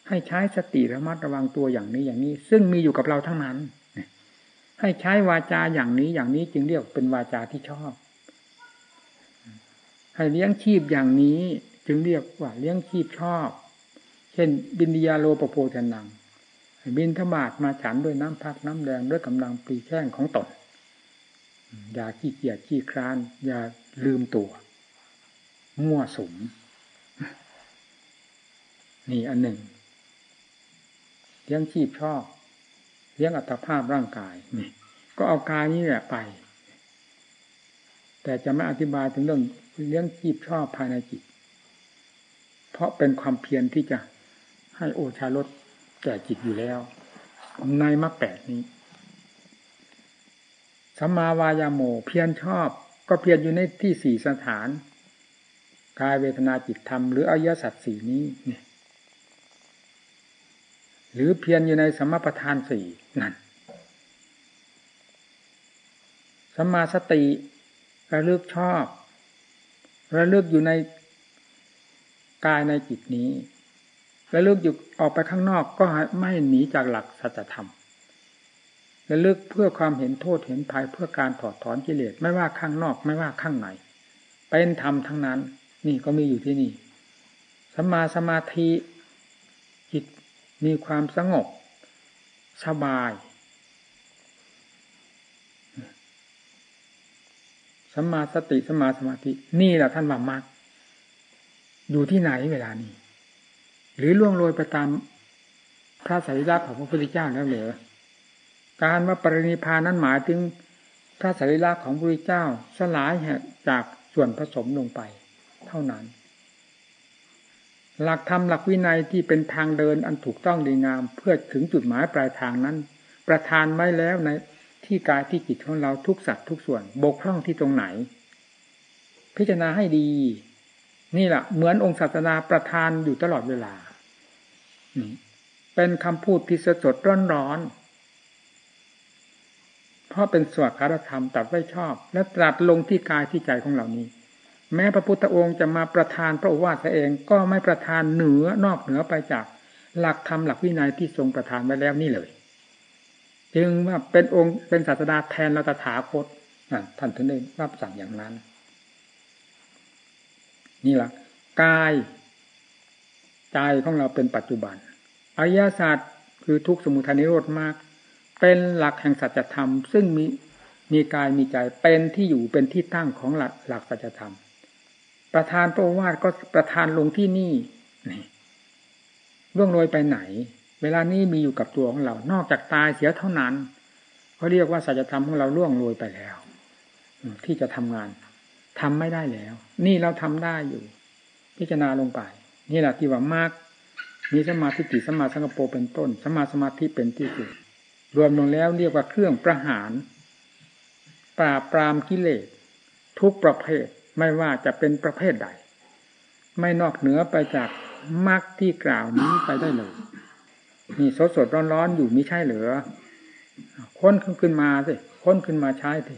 ให้ใช้สติระมัดระวังตัวอย่างนี้อย่างนี้ ซึ่งมีอยู่กับเราทั้งนั้น ให้ใช้วาจาอย่างนี้อย่างนี้จึงเรียกเป็นวาจาที่ชอบ ให้เลี้ยงชีพอย่างนี้จึงเรียกว่าเลี้ยงชีพชอบ เช่น บินยาโลปโพธนังบินธบาตมาฉันด้วยน้ำพักน้ำแดงด้วยกำลังปีแข้งของตนอย่าขี้เกียจขี้คร้าน อย่าลืมตัว มั่วสม นี่อันหนึ่งเลี้ยงชีพชอบเลี้ยงอัตภาพร่างกายนี่ก็เอากายนี้แหละไป แต่จะไม่อธิบายถึงเรื่องเลี้ยงชีพชอบภายในจิต เพราะเป็นความเพียรที่จะให้โอชาลดแก่จิตอยู่แล้ว ในมรรคแปดนี้สัมมาวายาโมเพียรชอบ ก็เพียรอยู่ในที่สี่สถาน กายเวทนาจิตธรรมหรืออริยสัจสี่นี้เนี่ย หรือเพียรอยู่ในสมประทานสี่นั่นสมาสติระลึกชอบ ระลึกอยู่ในกายในจิตนี้ ระลึกอยู่ออกไปข้างนอกก็ไม่หนีจากหลักสัจธรรมระลึกเพื่อความเห็นโทษเห็นภัยเพื่อการถอดถอนกิเลสไม่ว่าข้างนอกไม่ว่าข้างในเป็นธรรมทั้งนั้น นี่ก็มีอยู่ที่นี่สมาสมาธิ มีความสงบ สบายสมาสติสมาสมาธิ นี่แหละท่านว่ามรรคอยู่ที่ไหนเวลานี้ หรือล่วงโรยไปตามพระสารีระของพระพุทธเจ้าแล้วเหรอการว่าปรินิพานนั้นหมายถึงพระสารีระของพระพุทธเจ้าสลายแหกจากส่วนผสมลงไป เท่านั้น หลักธรรมหลักวินัยที่เป็นทางเดินอันถูกต้องดีงาม เพื่อถึงจุดหมายปลายทางนั้น ประทานไว้แล้วในที่กายที่จิตของเราทุกสัตว์ทุกส่วน บกพร่องที่ตรงไหน พิจารณาให้ดี นี่แหละเหมือนองค์ศาสนาประทานอยู่ตลอดเวลาเป็นคำพูดที่สดสดร้อนร้อนเพราะเป็นสวดคารธรรมตัดไว้ชอบ และตรัสลงที่กายที่ใจของเหล่านี้ แม้พระพุทธองค์จะมาประทานพระโอวาทเอง ก็ไม่ประทานเหนือนอกเหนือไปจากหลักธรรมหลักวินัยที่ทรงประทานไว้แล้วนี่เลย จึงว่าเป็นองค์เป็นศาสดาแทนเราตถาคตท่านถึงได้รับสั่งอย่างนั้น นี่แหละกายใจของเราเป็นปัจจุบันอริยศาสตร์คือทุกสมุทัยนิโรธมาก เป็นหลักแห่งสัจธรรม ซึ่งมีมีกายมีใจเป็นที่อยู่เป็นที่ตั้งของหลักหลักสัจธรรม ประธานพระวาทก็ประธานลงที่นี่นี่ร่วงโรยไปไหน เวลานี้มีอยู่กับตัวของเรา นอกจากตายเสียเท่านั้นเขาเรียกว่าสัจธรรมของเราล่วงโรยไปแล้วที่จะทำงานทำไม่ได้แล้ว นี่เราทำได้อยู่ พิจารณาลงไป นี่แหละที่ว่ามากมีสมาธิติสมาสังกปรเป็นต้น สมาสมาธิเป็นที่สุดรวมลงแล้วเรียกว่าเครื่องประหาร ปราบปรามกิเลสทุกประเภท ไม่ว่าจะเป็นประเภทใด ไม่นอกเหนือไปจากมรรคที่กล่าวนี้ไปได้เลยนี่สดสดร้อนร้อนอยู่ม่ใช่เหรือค้นขึ้นมาสิค้นขึ้นมาใช้สิ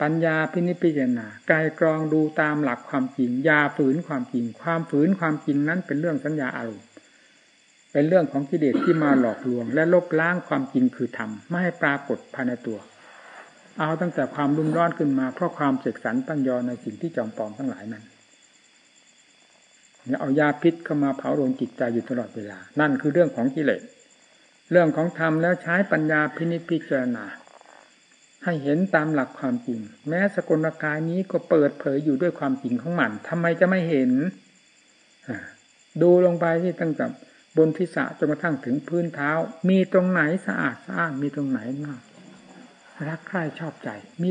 ปัญญาพินิจพิจารณากายกรองดูตามหลักความจริงยาฝืนความจริง ความฝืนความจริงนั้นเป็นเรื่องสัญญาอารมณ์เป็นเรื่องของกิเลสที่มาหลอกลวง และลบล้างความจริงคือธรรมไม่ให้ปรากฏภายในตัว เอาตั้งแต่ความรุ่มร้อนขึ้นมาเพราะความเสกสรรตั้งยอในสิ่งที่จอมปลอมทั้งหลายนั้นเนี่ยเอายาพิษเข้ามาเผาโลงจิตใจอยู่ตลอดเวลา นั่นคือเรื่องของกิเลส เรื่องของธรรมแล้วใช้ปัญญาพินิจพิจารณา ให้เห็นตามหลักความจริง แม้สกลกายนี้ก็เปิดเผยอยู่ด้วยความจริงของมันทำไมจะไม่เห็น ดูลงไปที่ตั้งแต่บนทิศะจนกระทั่งถึงพื้นเท้า มีตรงไหนสะอาดสะอาดมีตรงไหนมาก รักใคร่ชอบใจ มี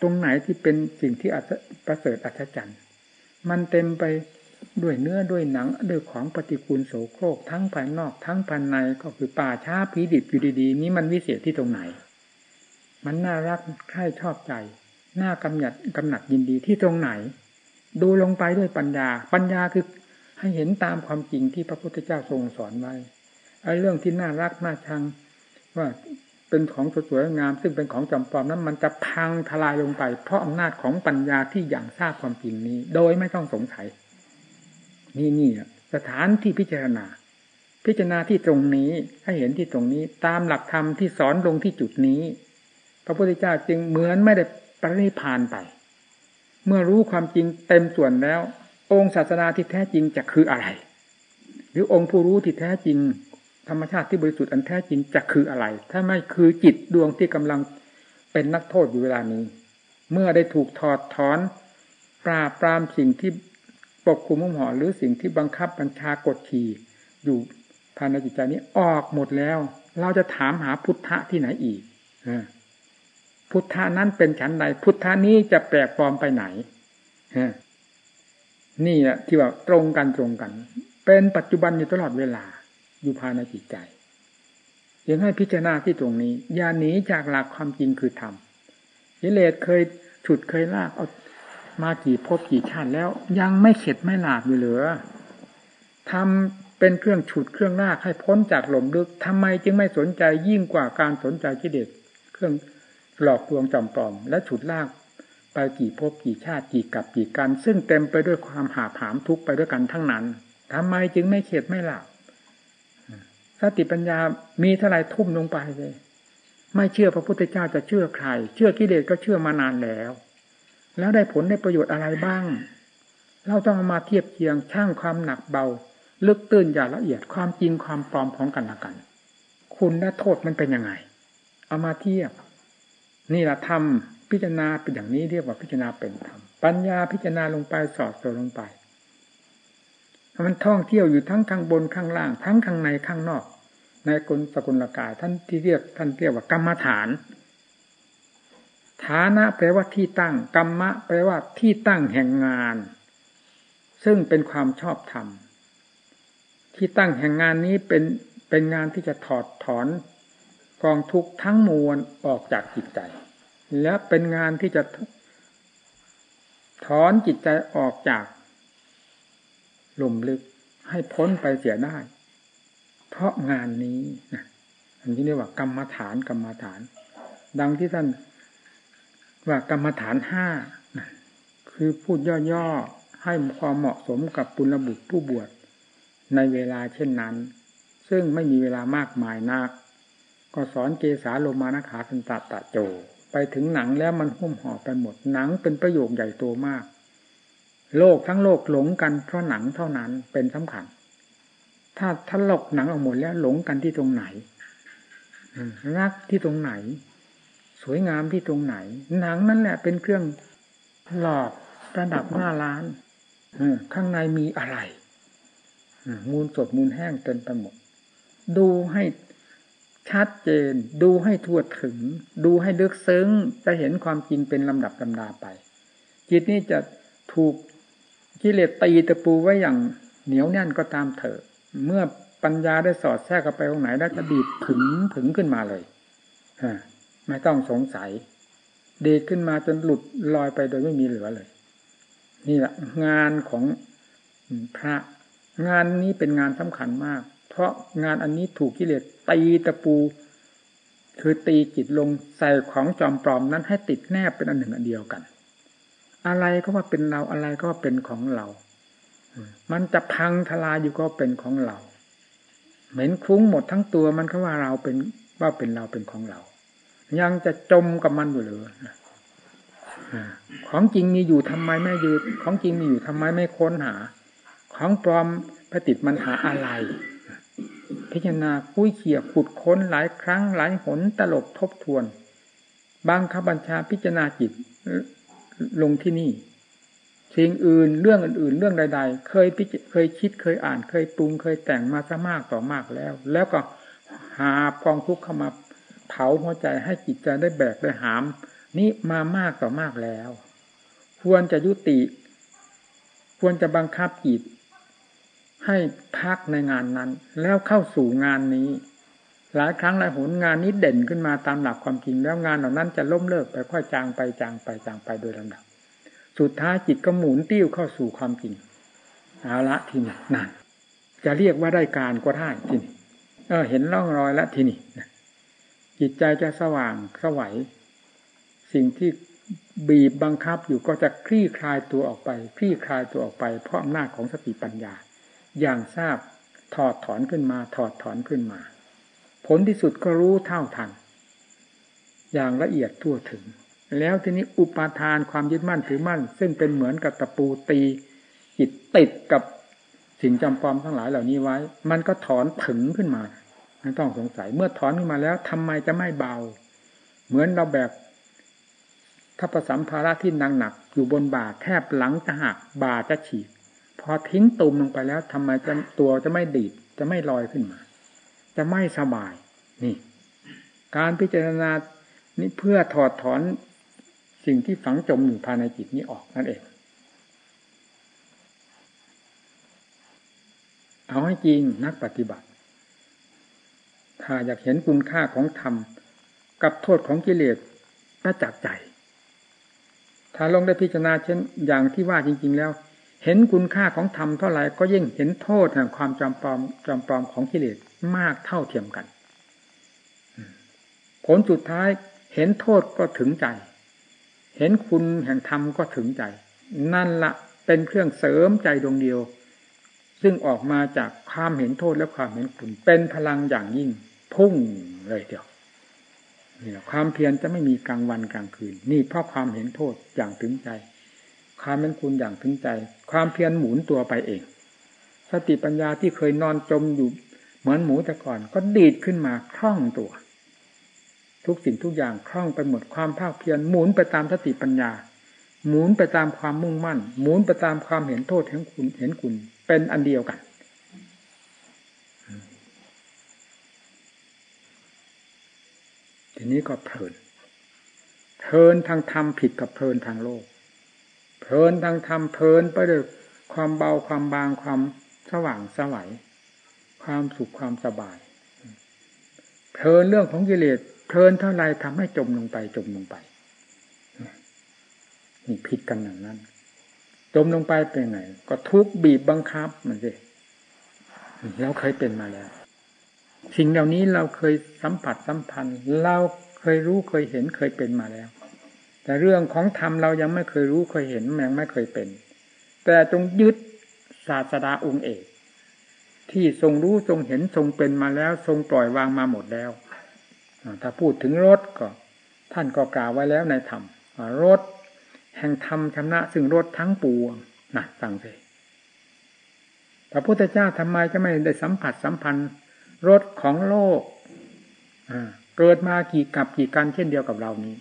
ตรงไหนที่เป็นสิ่งที่อัศประเสริฐอัศจรรย์ มันเต็มไปด้วยเนื้อด้วยหนังด้วยของปฏิกูลโสโครกทั้งภายนอกทั้งภายในก็คือป่าช้าผีดิบอยู่ดีๆ นี้มันวิเศษที่ตรงไหน มันน่ารักใคร่ชอบใจ น่ากำหนัดกำหนัดยินดีที่ตรงไหน ดูลงไปด้วยปัญญา ปัญญาคือให้เห็นตามความจริงที่พระพุทธเจ้าทรงสอนไว้ไอ้เรื่องที่น่ารักน่าชังว่า เป็นของสวยงาม ซึ่งเป็นของจำปอมนั้น มันจะพังทลายลงไป เพราะอำนาจของปัญญาที่อย่างทราบความจริงนี้ โดยไม่ต้องสงสัย นี่นี่สถานที่พิจารณา พิจารณาที่ตรงนี้ให้เห็นที่ตรงนี้ ตามหลักธรรมที่สอนลงที่จุดนี้ พระพุทธเจ้าจึงเหมือนไม่ได้ปรินิพานไป เมื่อรู้ความจริงเต็มส่วนแล้ว องค์ศาสนาที่แท้จริงจะคืออะไร หรือองค์ผู้รู้ที่แท้จริง ธรรมชาติที่บริสุทธิ์อันแท้จริงจะคืออะไร ถ้าไม่คือจิตดวงที่กำลังเป็นนักโทษอยู่เวลานี้ เมื่อได้ถูกถอดถอน ปราบปรามสิ่งที่ปกคุมมุ่งห่อหรือสิ่งที่บังคับบัญชากดขี่อยู่ภายในจิตใจนี้ออกหมดแล้ว เราจะถามหาพุทธะที่ไหนอีกพุทธะนั้นเป็นฉันใด พุทธะนี้จะแปลกปลอมไปไหนนี่แหละที่ว่าตรงกันตรงกัน เป็นปัจจุบันอยู่ตลอดเวลา อยู่ภายในจิตใจยังให้พิจารณาที่ตรงนี้ อย่าหนีจากหลักความจริงคือธรรมยิเลสเคยฉุดเคยลากเอามากี่พบกี่ชาติแล้ว ยังไม่เข็ดไม่หลาบอยู่เหลือทำเป็นเครื่องฉุดเครื่องลากให้พ้นจากหล่มลึกทำไมจึงไม่สนใจยิ่งกว่าการสนใจกิเลสเครื่องหลอกลวงจำปลอม และฉุดลากไปกี่พบกี่ชาติกี่กับกี่กัน ซึ่งเต็มไปด้วยความหาผามทุกไปด้วยกันทั้งนั้นทำไมจึงไม่เข็ดไม่หลับ สติปัญญามีเท่าไรทุ่มลงไปเลย ไม่เชื่อพระพุทธเจ้าจะเชื่อใคร เชื่อกิเลสก็เชื่อมานานแล้ว แล้วได้ผลได้ประโยชน์อะไรบ้าง เราต้องามาเทียบเคียงช่างความหนักเบา ลึกตื้นอย่าละเอียดความจริงความปลอมของกันละกัน คุณและโทษมันเป็นยังไง เอามาเทียบ นี่แหละธรรมพิจารณาเป็นอย่างนี้เรียกว่าพิจารณาเป็นธรรมปัญญาพิจารณาลงไปสอดส่ลงไป มันท่องเที่ยวอยู่ทั้งข้างบนข้างล่าง ทั้งข้างในข้างนอก ในกลสกุลกายท่านที่เรียกท่านเรียกว่ากรรมฐาน ฐานะแปลว่าที่ตั้ง กรรมะแปลว่าที่ตั้งแห่งงาน ซึ่งเป็นความชอบธรรมที่ตั้งแห่งงานนี้เป็นเป็นงานที่จะถอดถอนกองทุกทั้งมวลออกจากจิตใจ และเป็นงานที่จะถอนจิตใจออกจาก ลุมลึกให้พ้นไปเสียได้ เพราะงานนี้นะอันนี้เรียกว่ากรรมฐานกรรมฐาน ดังที่ท่านว่ากรรมฐานห้าคือพูดย่อๆให้ความเหมาะสมกับปุณบุตรผู้บวชในเวลาเช่นนั้น ซึ่งไม่มีเวลามากมายนัก ก็สอนเกสาโลมานาขาสันตตะโจ ไปถึงหนังแล้วมันหุ้มห่อไปหมดหนังเป็นประโยคใหญ่โตมาก โลกทั้งโลกหลงกันเพราะหนังเท่านั้นเป็นสำคัญ ถ้าถ้าหลอกหนังออกหมดแล้วหลงกันที่ตรงไหนรักที่ตรงไหน สวยงามที่ตรงไหน หนังนั่นแหละเป็นเครื่องหลอกระดับหน้าล้านข้างในมีอะไรมูลสดมูลแห้งเต็มไปหมด ดูให้ชัดเจน ดูให้ทั่วถึง ดูให้ลึกซึ้งจะเห็นความจริงเป็นลำดับลำดาไป จิตนี้จะถูก กิเลสตีตะปูไว้อย่างเหนียวแน่นก็ตามเถอะเมื่อปัญญาได้สอดแทรกเข้าไปตรงไหนแล้วจะดีดผึงผึงขึ้นมาเลยไม่ต้องสงสัย ดีขึ้นมาจนหลุดลอยไปโดยไม่มีเหลือเลย นี่แหละงานของพระ งานนี้เป็นงานสำคัญมาก เพราะงานอันนี้ถูกกิเลสตีตะปู คือตีจิตลงใส่ของจอมปลอมนั้นให้ติดแนบเป็นอันหนึ่งอันเดียวกัน อะไรก็ว่าเป็นเราอะไรก็ว่าเป็นของเรา มันจะพังทลายอยู่ก็เป็นของเรา เหม็นคุ้งหมดทั้งตัวมันก็ว่าเราเป็นว่าเป็นเราเป็นของเรา ยังจะจมกับมันอยู่เลยของจริงมีอยู่ทำไมไม่ยืดของจริงมีอยู่ทำไมไม่ค้นหา ของปลอมไปติดมันหาอะไร พิจารณาคุ้ยเขี่ยขุดค้นหลายครั้งหลายหนตลบทบทวน บางคบัญชาพิจารณาจิต ลงที่นี่สิ่งอื่นเรื่องอื่นๆเรื่องใด ๆ เคยพิจเคยคิดเคยอ่านเคยปรุงเคยแต่งมาซะมากต่อมากแล้ว แล้วก็หากองทุกข์เข้ามาเผาหัวใจให้จิตใจได้แบกได้หาม นี่มามากต่อมากแล้ว ควรจะยุติ ควรจะบังคับจิตให้พักในงานนั้น แล้วเข้าสู่งานนี้ หลายครั้งหลายหนงานนี้เด่นขึ้นมาตามหลักความจริง แล้วงานเหล่านั้นจะล้มเลิกไปค่อยจางไปจางไปจางไปโดยลำดับ สุดท้ายจิตก็หมุนติ้วเข้าสู่ความจริงเอาละทีนี้นั่นจะเรียกว่าได้การก็ได้ทีนี้เออเห็นร่องรอยแล้วทีนี้จิตใจจะสว่างสวัยสิ่งที่บีบบังคับอยู่ก็จะคลี่คลายตัวออกไป คลี่คลายตัวออกไป เพราะอำนาจของสติปัญญา อย่างทราบถอดถอนขึ้นมา ถอดถอนขึ้นมา ผลที่สุดก็รู้เท่าทัน อย่างละเอียดทั่วถึง แล้วทีนี้อุปาทานความยึดมั่นถือมั่น ซึ่งเป็นเหมือนกับตะปูตีจิตติดกับสิ่งจำปอมทั้งหลายเหล่านี้ไว้ มันก็ถอนถึงขึ้นมาไม่ต้องสงสัย เมื่อถอนขึ้นมาแล้วทำไมจะไม่เบา เหมือนเราแบบถ้าประสัมภาระที่นังหนักอยู่บนบ่าแทบหลังจะหักบ่าจะฉีกพอทิ้งตุ่มลงไปแล้วทำไมจะตัวจะไม่ดีดจะไม่ลอยขึ้นมา จะไม่สบาย นี่ การพิจารณานี่เพื่อถอดถอนสิ่งที่ฝังจมอยู่ภายในจิตนี้ออกนั่นเอง เอาให้จริงนักปฏิบัติ ถ้าอยากเห็นคุณค่าของธรรม กับโทษของกิเลสประจักษ์ใจ ถ้าลงได้พิจารณาเช่นอย่างที่ว่าจริง ๆ แล้ว เห็นคุณค่าของธรรมเท่าไหร่ก็ยิ่งเห็นโทษแห่งความจำปลอมจำปลอมของกิเลสมากเท่าเทียมกัน ผลสุดท้ายเห็นโทษก็ถึงใจ เห็นคุณแห่งธรรมก็ถึงใจ นั่นละเป็นเครื่องเสริมใจดวงเดียว ซึ่งออกมาจากความเห็นโทษและความเห็นคุณ เป็นพลังอย่างยิ่ง พุ่งเลยเดียวนี่แหละความเพียรจะไม่มีกลางวันกลางคืน นี่เพราะความเห็นโทษอย่างถึงใจ ความเป็นคุณอย่างถึงใจ ความเพียรหมุนตัวไปเอง สติปัญญาที่เคยนอนจมอยู่เหมือนหมูแต่ก่อน ก็ดีดขึ้นมาคล่องตัว ทุกสิ่งทุกอย่างคล่องไปหมดความภาคเพียรหมุนไปตามสติปัญญา หมุนไปตามความมุ่งมั่น หมุนไปตามความเห็นโทษเห็นคุณเห็นคุณ เป็นอันเดียวกันทีนี้ก็เพลินเพลินทางธรรมผิดกับเพลินทางโลก เพลินทางธรรมเพลินไปด้วยความเบาความบางความสว่างสวัยความสุขความสบาย เพลินเรื่องของกิเลสเพลินเท่าไรทำให้จมลงไป จมลงไปนี่ผิดกันอย่างนั้น จมลงไปเป็นไงก็ทุกบีบบังคับมันสิเราเคยเป็นมาแล้ว สิ่งเหล่านี้เราเคยสัมผัสสัมพันธ์ เราเคยรู้เคยเห็นเคยเป็นมาแล้ว แต่เรื่องของธรรมเรายังไม่เคยรู้เคยเห็นยังไม่เคยเป็น แต่จงยึดศาสดาองค์เอก ที่ทรงรู้ทรงเห็นทรงเป็นมาแล้ว ทรงปล่อยวางมาหมดแล้ว ถ้าพูดถึงรถก็ ท่านก็กล่าวไว้แล้วในธรรมรถแห่งธรรมชำนะซึ่งรถทั้งปวงนะสั่งเลยพระพุทธเจ้าทำไมจะไม่ได้สัมผัสสัมพันธ์รถของโลกเกิดมากี่กับกี่กันเช่นเดียวกับเรานี้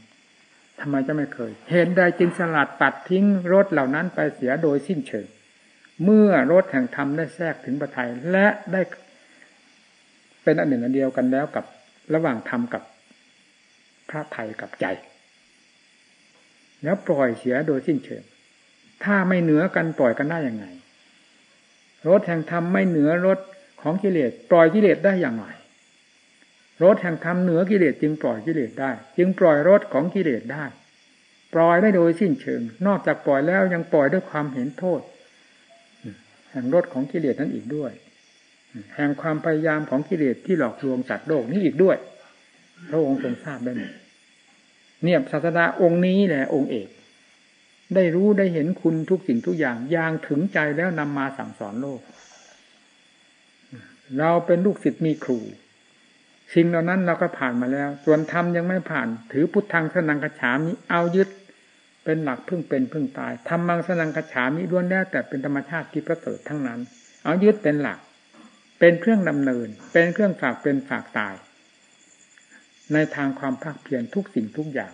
ทำไมจะไม่เคย เห็นไดจึงสลัดปัดทิ้งรถเหล่านั้นไปเสียโดยสิ้นเชิง เมื่อรถแห่งธรรมได้แทรกถึงประทัยและได้เป็นอันหนึ่งอันเดียวกันแล้วกับระหว่างธรรมกับพระไทยกับใจ แล้วปล่อยเสียโดยสิ้นเชิง ถ้าไม่เหนือกันปล่อยกันได้ยังไง รถแห่งธรรมไม่เหนือรถของกิเลสปล่อยกิเลสได้อย่างไร รถแห่งธรรมเหนือกิเลสจึงปล่อยกิเลสได้ จึงปล่อยรถของกิเลสได้ ปล่อยได้โดยสิ้นเชิง นอกจากปล่อยแล้วยังปล่อยด้วยความเห็นโทษ แห่งรถของกิเลสนั้นอีกด้วย แห่งความพยายามของกิเลสที่หลอกลวงสัตว์โลกนี้อีกด้วยพระองค์ทรงทราบได้หมดเนี่ยศาสดาองค์นี้แหละองค์เอก ได้รู้ได้เห็นคุณทุกสิ่งทุกอย่างอย่างถึงใจแล้วนำมาสั่งสอนโลก เราเป็นลูกศิษย์มีครู สิ่งเหล่านั้นเราก็ผ่านมาแล้ว ส่วนธรรมยังไม่ผ่าน ถือพุทธังสนังกระฉามนี้เอายึดเป็นหลักพึ่งเป็นพึ่งตายทำมังสนังกระฉามิล้วนแล้วแต่เป็นธรรมชาติที่ประเสริฐทั้งนั้น เอายึดเป็นหลัก เป็นเครื่องดำเนิน เป็นเครื่องฝากเป็นฝากตาย ในทางความภาคเพียรทุกสิ่งทุกอย่าง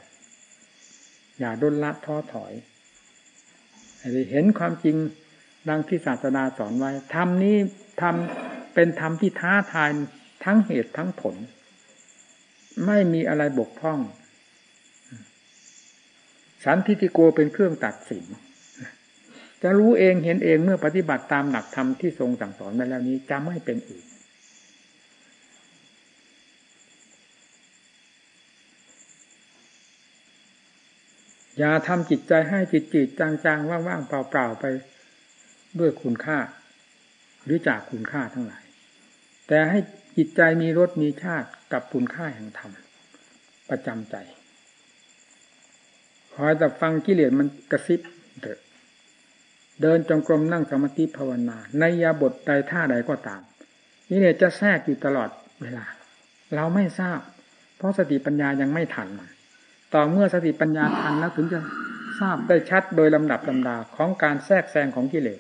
อย่าดนละท้อถอยเห็นความจริงดังที่ศาสนาสอนไว้ธรรมนี้ทำเป็นธรรมที่ท้าทาย ทั้งเหตุทั้งผล ไม่มีอะไรบกพร่อง สันทิติโกเป็นเครื่องตัดสิน จะรู้เองเห็นเองเมื่อปฏิบัติตามหลักธรรมที่ทรงสั่งสอนมาแล้วนี้จะไม่เป็นอื่นอย่าทำจิตใจให้จิตจิตจางๆ ว่างๆ เปล่าๆ ไปด้วยคุณค่า หรือจากคุณค่าทั้งหลาย แต่ให้ จิตใจมีรสมีชาติกับคุณค่าแห่งธรรม ประจำใจคอยแต่ฟังกิเลสมันกระซิบเถอะเดินจงกรมนั่งสมาธิภาวนา ในยาบทใดท่าใดก็ตามนี่เนี่ยจะแทรกอยู่ตลอดเวลา เราไม่ทราบ เพราะสติปัญญายังไม่ทันมันต่อเมื่อสติปัญญาทันแล้วถึงจะทราบได้ชัดโดยลำดับลำดาของการแทรกแซงของกิเลส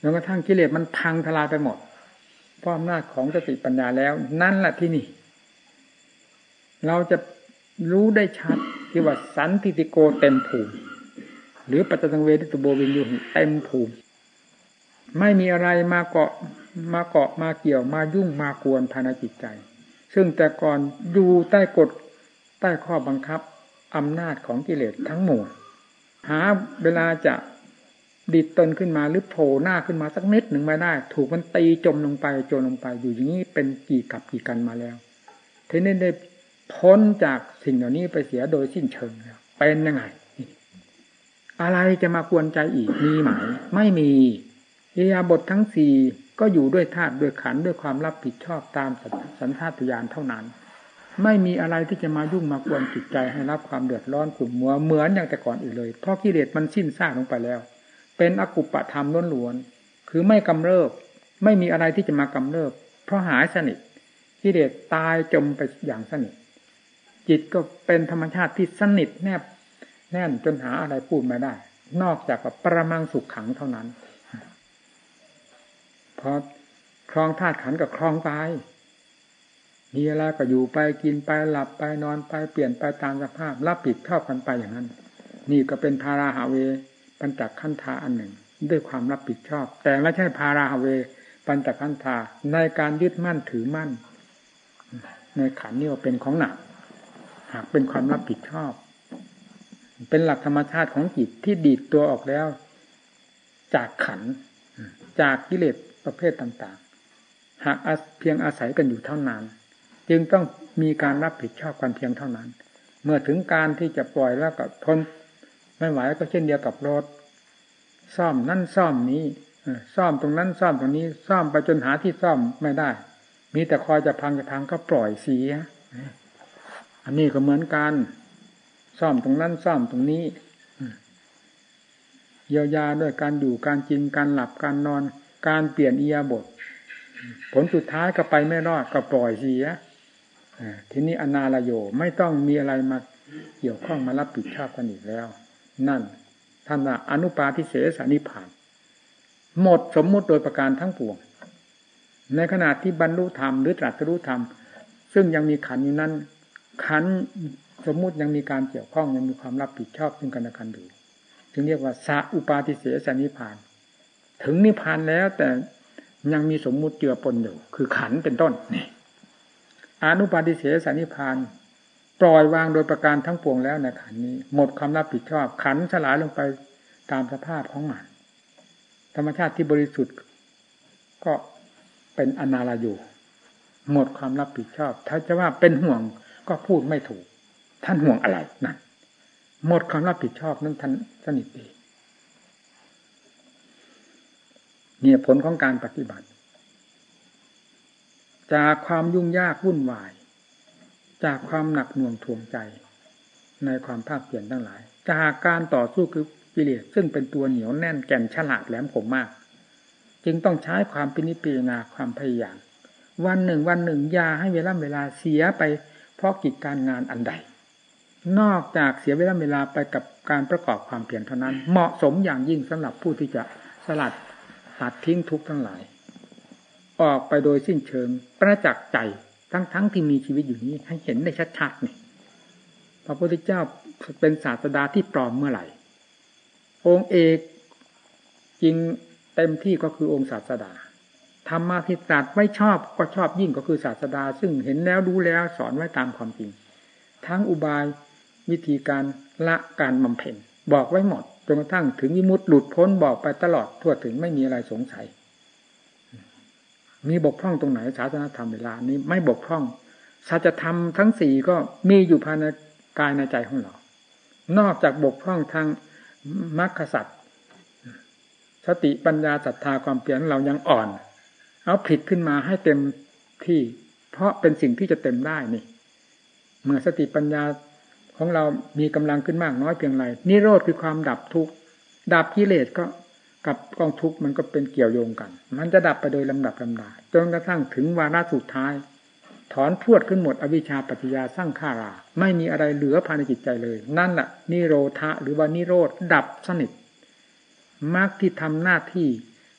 จนกระทั่งกิเลสมันพังทลายไปหมด เพราะอำนาจของสติปัญญาแล้ว นั่นแหละที่นี่ เราจะรู้ได้ชัดที่ว่าสันติติโกเต็มภูมิ หรือปัจจังเวทิตโบวินยูเต็มภูมิ ไม่มีอะไรมาเกาะมาเกาะมาเกี่ยวมายุ่งมากวนภายในจิตใจ ซึ่งแต่ก่อนอยู่ใต้กฎใต้ข้อบังคับอำนาจของกิเลสทั้งหมดหาเวลาจะ ดิดตนขึ้นมาหรือโผล่หน้าขึ้นมาสักนิดหนึ่งไม่ได้ ถูกมันตีจมลงไปจมลงไปอยู่อย่างนี้เป็นกี่กับกี่กันมาแล้วทีนี้ได้พ้นจากสิ่งเหล่านี้ไปเสียโดยสิ้นเชิงแล้วเป็นยังไง อะไรจะมากวนใจอีกมีไหมไม่มีอิยาบททั้งสี่ก็อยู่ด้วยธาตุด้วยขันด้วยความรับผิดชอบตามสัญชาตญาณเท่านั้น ไม่มีอะไรที่จะมายุ่งมากวนจิตใจให้รับความเดือดร้อนขุ่นมัวเหมือนอย่างแต่ก่อนอีกเลย เพราะกิเลสมันสิ้นซากลงไปแล้ว เป็นอกุปปะธรรมล้วนๆคือไม่กำเริบ ไม่มีอะไรที่จะมากำเริบ เพราะหายสนิทกิเลสตายจมไปอย่างสนิท จิตก็เป็นธรรมชาติที่สนิทแนบแน่นจนหาอะไรพูดไม่ได้ นอกจากกับประมังสุขขังเท่านั้นเพราะครองธาตุขันกับครองตายมีอะไรก็อยู่ไปกินไปหลับไปนอนไปเปลี่ยนไปตามสภาพรับผิดชอบกันไปอย่างนั้น นี่ก็เป็นภาราหาเว ปัญจขันธาอันหนึ่ง ด้วยความรับผิดชอบ แต่ไม่ใช่ภาราเว ปัญจขันธาในการยึดมั่นถือมั่น ในขันนี่ว่าเป็นของหนัก หากเป็นความรับผิดชอบ เป็นหลักธรรมชาติของจิตที่ดีดตัวออกแล้ว จากขันจากกิเลสประเภทต่าง ๆ หากเพียงอาศัยกันอยู่เท่านั้น จึงต้องมีการรับผิดชอบกันเพียงเท่านั้น เมื่อถึงการที่จะปล่อยแล้วก็ทน ไม่ไหวก็เช่นเดียวกับรถ ซ่อมนั่นซ่อมนี้ซ่อมตรงนั้นซ่อมตรงนี้ ซ่อมไปจนหาที่ซ่อมไม่ได้ มีแต่คอยจะพังจะพังก็ปล่อยเสียอันนี้ก็เหมือนกัน ซ่อมตรงนั้นซ่อมตรงนี้เยียวยาด้วยการอยู่การกินการหลับการนอน การเปลี่ยนเอียบท ผลสุดท้ายก็ไปไม่รอดก็ปล่อยเสียทีนี้อนาลโยไม่ต้องมีอะไรมาเกี่ยวข้องมารับผิดชอบกันอีกแล้ว นั่นท่านว่าอนุปาทิเสสนิพาน หมดสมมุติโดยประการทั้งปวง ในขณะที่บรรลุธรรมหรือตรัสรู้ธรรม ซึ่งยังมีขันอยู่นั้น ขันสมมุติยังมีการเกี่ยวข้องยังมีความรับผิดชอบซึ่งกันและกันอยู่จึงเรียกว่าสาอุปาทิเสสนิพาน ถึงนิพานแล้วแต่ยังมีสมมุติเจือปนอยู่ คือขันเป็นต้นนี่อนุปาทิเสสนิพาน ปล่อยวางโดยประการทั้งปวงแล้วในขันนี้ หมดความรับผิดชอบ ขันสลายลงไปตามสภาพของมันธรรมชาติที่บริสุทธิ์ก็เป็นอนาลายูหมดความรับผิดชอบ ถ้าจะว่าเป็นห่วงก็พูดไม่ถูก ท่านห่วงอะไรนั่นหมดความรับผิดชอบนั้นท่านสนิทดีเนี่ยผลของการปฏิบัติ จากความยุ่งยากวุ่นวาย จากความหนักหน่วงทวงใจ ในความภาคเปลี่ยนทั้งหลาย จากการต่อสู้คือกิเลสซึ่งเป็นตัวเหนียวแน่นแก่นฉลาดแหลมคมมาก จึงต้องใช้ความปินิปีนาความพยายามวันหนึ่งวันหนึ่งยาให้เวลาเวลาเสียไป เพราะกิจการงานอันใด นอกจากเสียเวลาเวลาไปกับการประกอบความเพียรเท่านั้น เหมาะสมอย่างยิ่งสำหรับผู้ที่จะสลัดตัดทิ้งทุกข์ทั้งหลาย ออกไปโดยสิ้นเชิงประจักษ์ใจ ทั้งๆทที่มีชีวิตอยู่นี้ ให้เห็นได้ชัดๆนี่พระพุทธเจ้าเป็นศาสดาที่ปลอมเมื่อไหร่ องค์เอกจริงเต็มที่ก็คือองค์ศาสดาธรรมะที่ตรัสไม่ชอบก็ชอบยิ่งก็คือศาสดา ซึ่งเห็นแล้วรู้แล้วสอนไว้ตามความจริง ทั้งอุบายวิธีการละการบำเพ็ญบอกไว้หมดจนกระทั่งถึงวิมุตติหลุดพ้นบอกไปตลอดทั่วถึงไม่มีอะไรสงสัย มีบกพร่องตรงไหนศาสนาธรรมเวลานี้ไม่บกพร่องสัจธรรมทั้งสี่ก็มีอยู่ภายในกายในใจของเรา นอกจากบกพร่องทางมรรคสัตว์สติปัญญาศรัทธาความเปลี่ยนเรายังอ่อน เอาผิดขึ้นมาให้เต็มที่ เพราะเป็นสิ่งที่จะเต็มได้นี่ เมื่อสติปัญญาของเรามีกำลังขึ้นมากน้อยเพียงไรนิโรธคือความดับทุกข์ดับกิเลสก็ กับกองทุกข์มันก็เป็นเกี่ยวโยงกัน มันจะดับไปโดยลำดับลำดาจนกระทั่งถึงวาระสุดท้าย ถอนพวดขึ้นหมดอวิชชาปัจจยาสร้างข้ารา ไม่มีอะไรเหลือภายในจิตใจเลย นั่นแหละนิโรธะหรือว่านิโรธดับสนิทมรรคที่ทำหน้าที่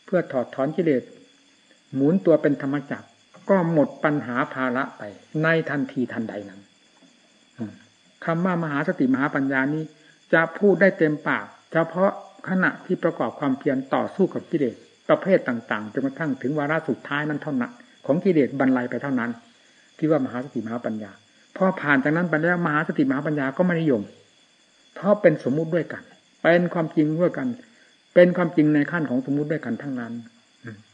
เพื่อถอดถอนกิเลสหมุนตัวเป็นธรรมจักรก็หมดปัญหาภาระไป ในทันทีทันใดนั้นคำว่ามหาสติมหาปัญญานี้ จะพูดได้เต็มปาก เฉพาะ ขณะที่ประกอบความเพียรต่อสู้กับกิเลสประเภทต่างๆจนกระทั่งถึงวาระสุดท้ายนั้นเท่านั้นของกิเลสบรรลัยไปเท่านั้นที่ว่ามหาสติมหาปัญญาพอผ่านจากนั้นไปแล้วมหาสติมหาปัญญาก็ไม่นิยม เพราะเป็นสมมุติด้วยกัน เป็นความจริงด้วยกัน เป็นความจริงในขั้นของสมมุติด้วยกันทั้งนั้น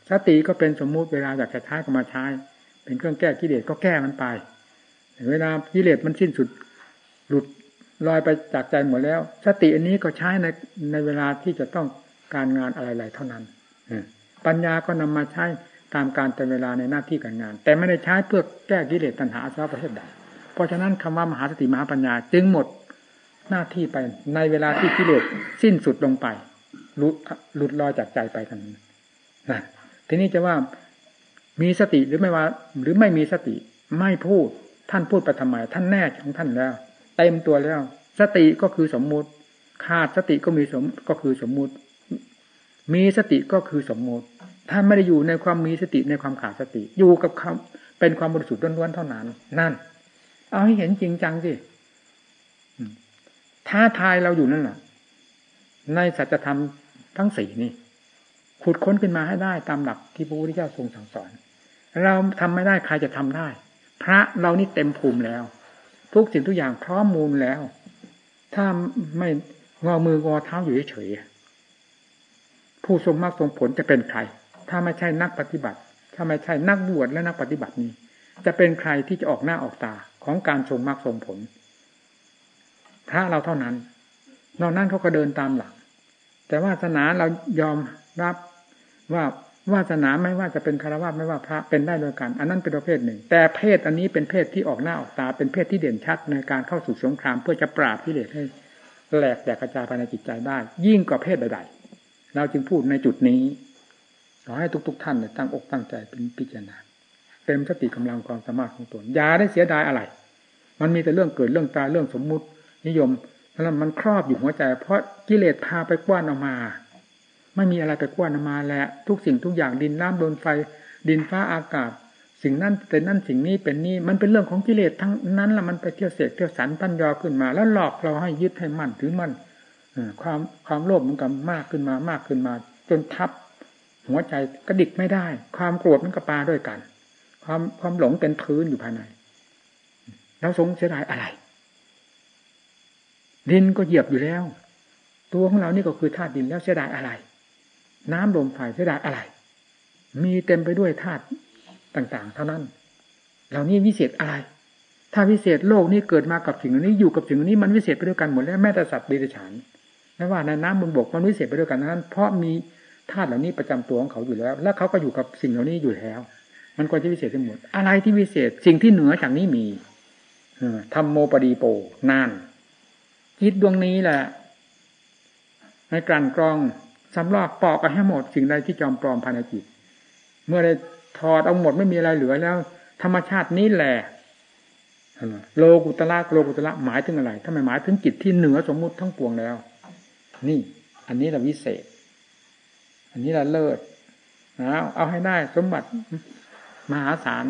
สติก็เป็นสมมุติเวลาอยากจะใช้ก็มาใช้ เป็นเครื่องแก้กิเลสก็แก้มันไป เวลากิเลสมันสิ้นสุดหลุด ลอยไปจากใจหมดแล้ว สติอันนี้ก็ใช้ในในเวลาที่จะต้องการงานอะไรๆเท่านั้นปัญญาก็นำมาใช้ตามการแต่เวลาในหน้าที่การงาน แต่ไม่ได้ใช้เพื่อแก้กิเลสตัณหาอาสวะประเภทใดเพราะฉะนั้นคำว่ามหาสติมหาปัญญา จึงหมดหน้าที่ไปในเวลาที่กิเลสสิ้นสุดลงไปหลุดหลุดลอยจากใจไปกันนะทีนี้จะว่ามีสติหรือไม่ว่า หรือไม่มีสติไม่พูดท่านพูดไปทำไมท่านแน่ของท่านแล้ว เต็มตัวแล้ว สติก็คือสมมุติ ขาดสติก็มีสมก็คือสมมุติ มีสติก็คือสมมุติท่านไม่ได้อยู่ในความมีสติในความขาดสติ อยู่กับคำเป็นความบริสุทธิ์ล้วนๆเท่านั้น นั่น เอาให้เห็นจริงจังสิท้าทายเราอยู่นั่นแหละในสัจธรรมทั้งสี่นี่ขุดค้นขึ้นมาให้ได้ตามหลักที่พระพุทธเจ้าทรงสั่งสอน เราทำไม่ได้ใครจะทำได้ พระเรานี่เต็มภูมิแล้ว ทุกสิ่งทุกอย่างพร้อมมูลแล้ว ถ้าไม่งอมืองอเท้าอยู่เฉยผู้ทรงมากทรงผลจะเป็นใคร ถ้าไม่ใช่นักปฏิบัติ ถ้าไม่ใช่นักบวชและนักปฏิบัตินี้ จะเป็นใครที่จะออกหน้าออกตาของการทรงมากทรงผลพระเราเท่านั้น นอกนั้นเขาก็เดินตามหลังแต่ว่าศาสนาเรายอมรับว่า วาสนาไม่ว่าจะเป็นคารวะไม่ว่าพระเป็นได้โดยกัน อันนั้นเป็นประเภทหนึ่ง แต่เพศอันนี้เป็นเพศที่ออกหน้าออกตาเป็นเพศที่เด่นชัดในการเข้าสู่สงคราม เพื่อจะปราบกิเลสให้แหลกแตกกระจายภายในจิตใจได้ ยิ่งกว่าเพศใดๆเราจึงพูดในจุดนี้ขอให้ทุก ๆ ท่านตั้งอกตั้งใจเป็นพิจารณาเต็มสติกำลังความสามารถของตนอย่าได้เสียดายอะไร มันมีแต่เรื่องเกิดเรื่องตายเรื่องสมมุตินิยมแล้วมันครอบอยู่หัวใจ เพราะกิเลสพาไปกว้านออกมา ไม่มีอะไรไปกวนมาแล้วทุกสิ่งทุกอย่างดินน้ำลมไฟ ดินฟ้าอากาศ สิ่งนั้นเป็นนั่นสิ่งนี้เป็นนี่มันเป็นเรื่องของกิเลสทั้งนั้นละมันไปเที่ยวเสกเที่ยวสันปั้นยอขึ้นมา แล้วหลอกเราให้ยึดให้มั่นถือมั่นความความโลภมันก็มากขึ้นมามากขึ้นมา จนทับ หัวใจกระดิกไม่ได้ ความโกรธมันก็ปาด้วยกัน ความความหลงเป็นพื้นอยู่ภายใน แล้วสงเสียดายอะไร ดินก็เหยียบอยู่แล้ว ตัวของเรานี่ก็คือธาตุดินแล้วเสียดายอะไร น้ำลมไฟเสียดายอะไร มีเต็มไปด้วยธาตุต่างๆ เท่านั้น เหล่านี้วิเศษอะไร ถ้าวิเศษโลกนี้เกิดมากับสิ่งนี้อยู่กับสิ่งนี้มันวิเศษไปด้วยกันหมดแล้วแม้แต่สัตว์ดิบฉานไม่ว่าในน้ำบนบกมันวิเศษไปด้วยกันนั้น เพราะมีธาตุเหล่านี้ประจำตัวของเขาอยู่แล้ว แล้วเขาก็อยู่กับสิ่งเหล่านี้อยู่แล้ว มันก็จะวิเศษทั้งหมด อะไรที่วิเศษสิ่งที่เหนือจากนี้มีทำโมปดีโปนั่นจิตดวงนี้แหละในกลั่นกรอง สำลอกปอกกันให้หมดสิ่งใดที่จอมปลอมภายในจิต เมื่อได้ถอดเอาหมดไม่มีอะไรเหลือแล้ว ธรรมชาตินี้แหละโลกุตละโลกุตละหมายถึงอะไรถ้าไมหมายถึงจิตที่เหนือสมมุติทั้งปวงแล้ว นี่ อันนี้เราวิเศษ อันนี้เราเลิศเอาเอาให้ได้สมบัติมหาศาล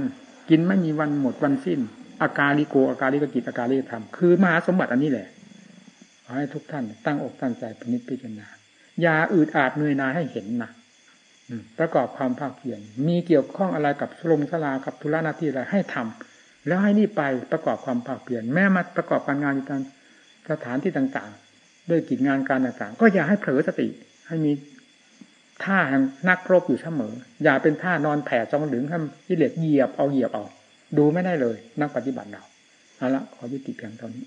กินไม่มีวันหมดวันสิ้น อาการลิโกอาการลิกกิจอาการลิกธรรมคือมหาสมบัติอันนี้แหละขอให้ทุกท่านตั้งอกตั้งใจพินิจพิจารณา ยาอืดอาดเหนื่อยนายให้เห็นนะประกอบความภาคเพียรมีเกี่ยวข้องอะไรกับลมสลากับธุระหน้าที่อะไรให้ทำแล้วให้นี่ไปประกอบความภาคเพียรแม้มาประกอบการงานอยู่ตามสถานที่ต่างๆ ด้วยกิจงานการต่างๆ ก็อย่าให้เผลอสติ ให้มีท่าแห่งนักรบอยู่เสมอ อย่าเป็นท่านอนแผ่จองหลึงให้กิเลสเหยียบเอาเหยียบเอาดูไม่ได้เลย นักปฏิบัติเราเอาละขอยุติเพียงเท่านี้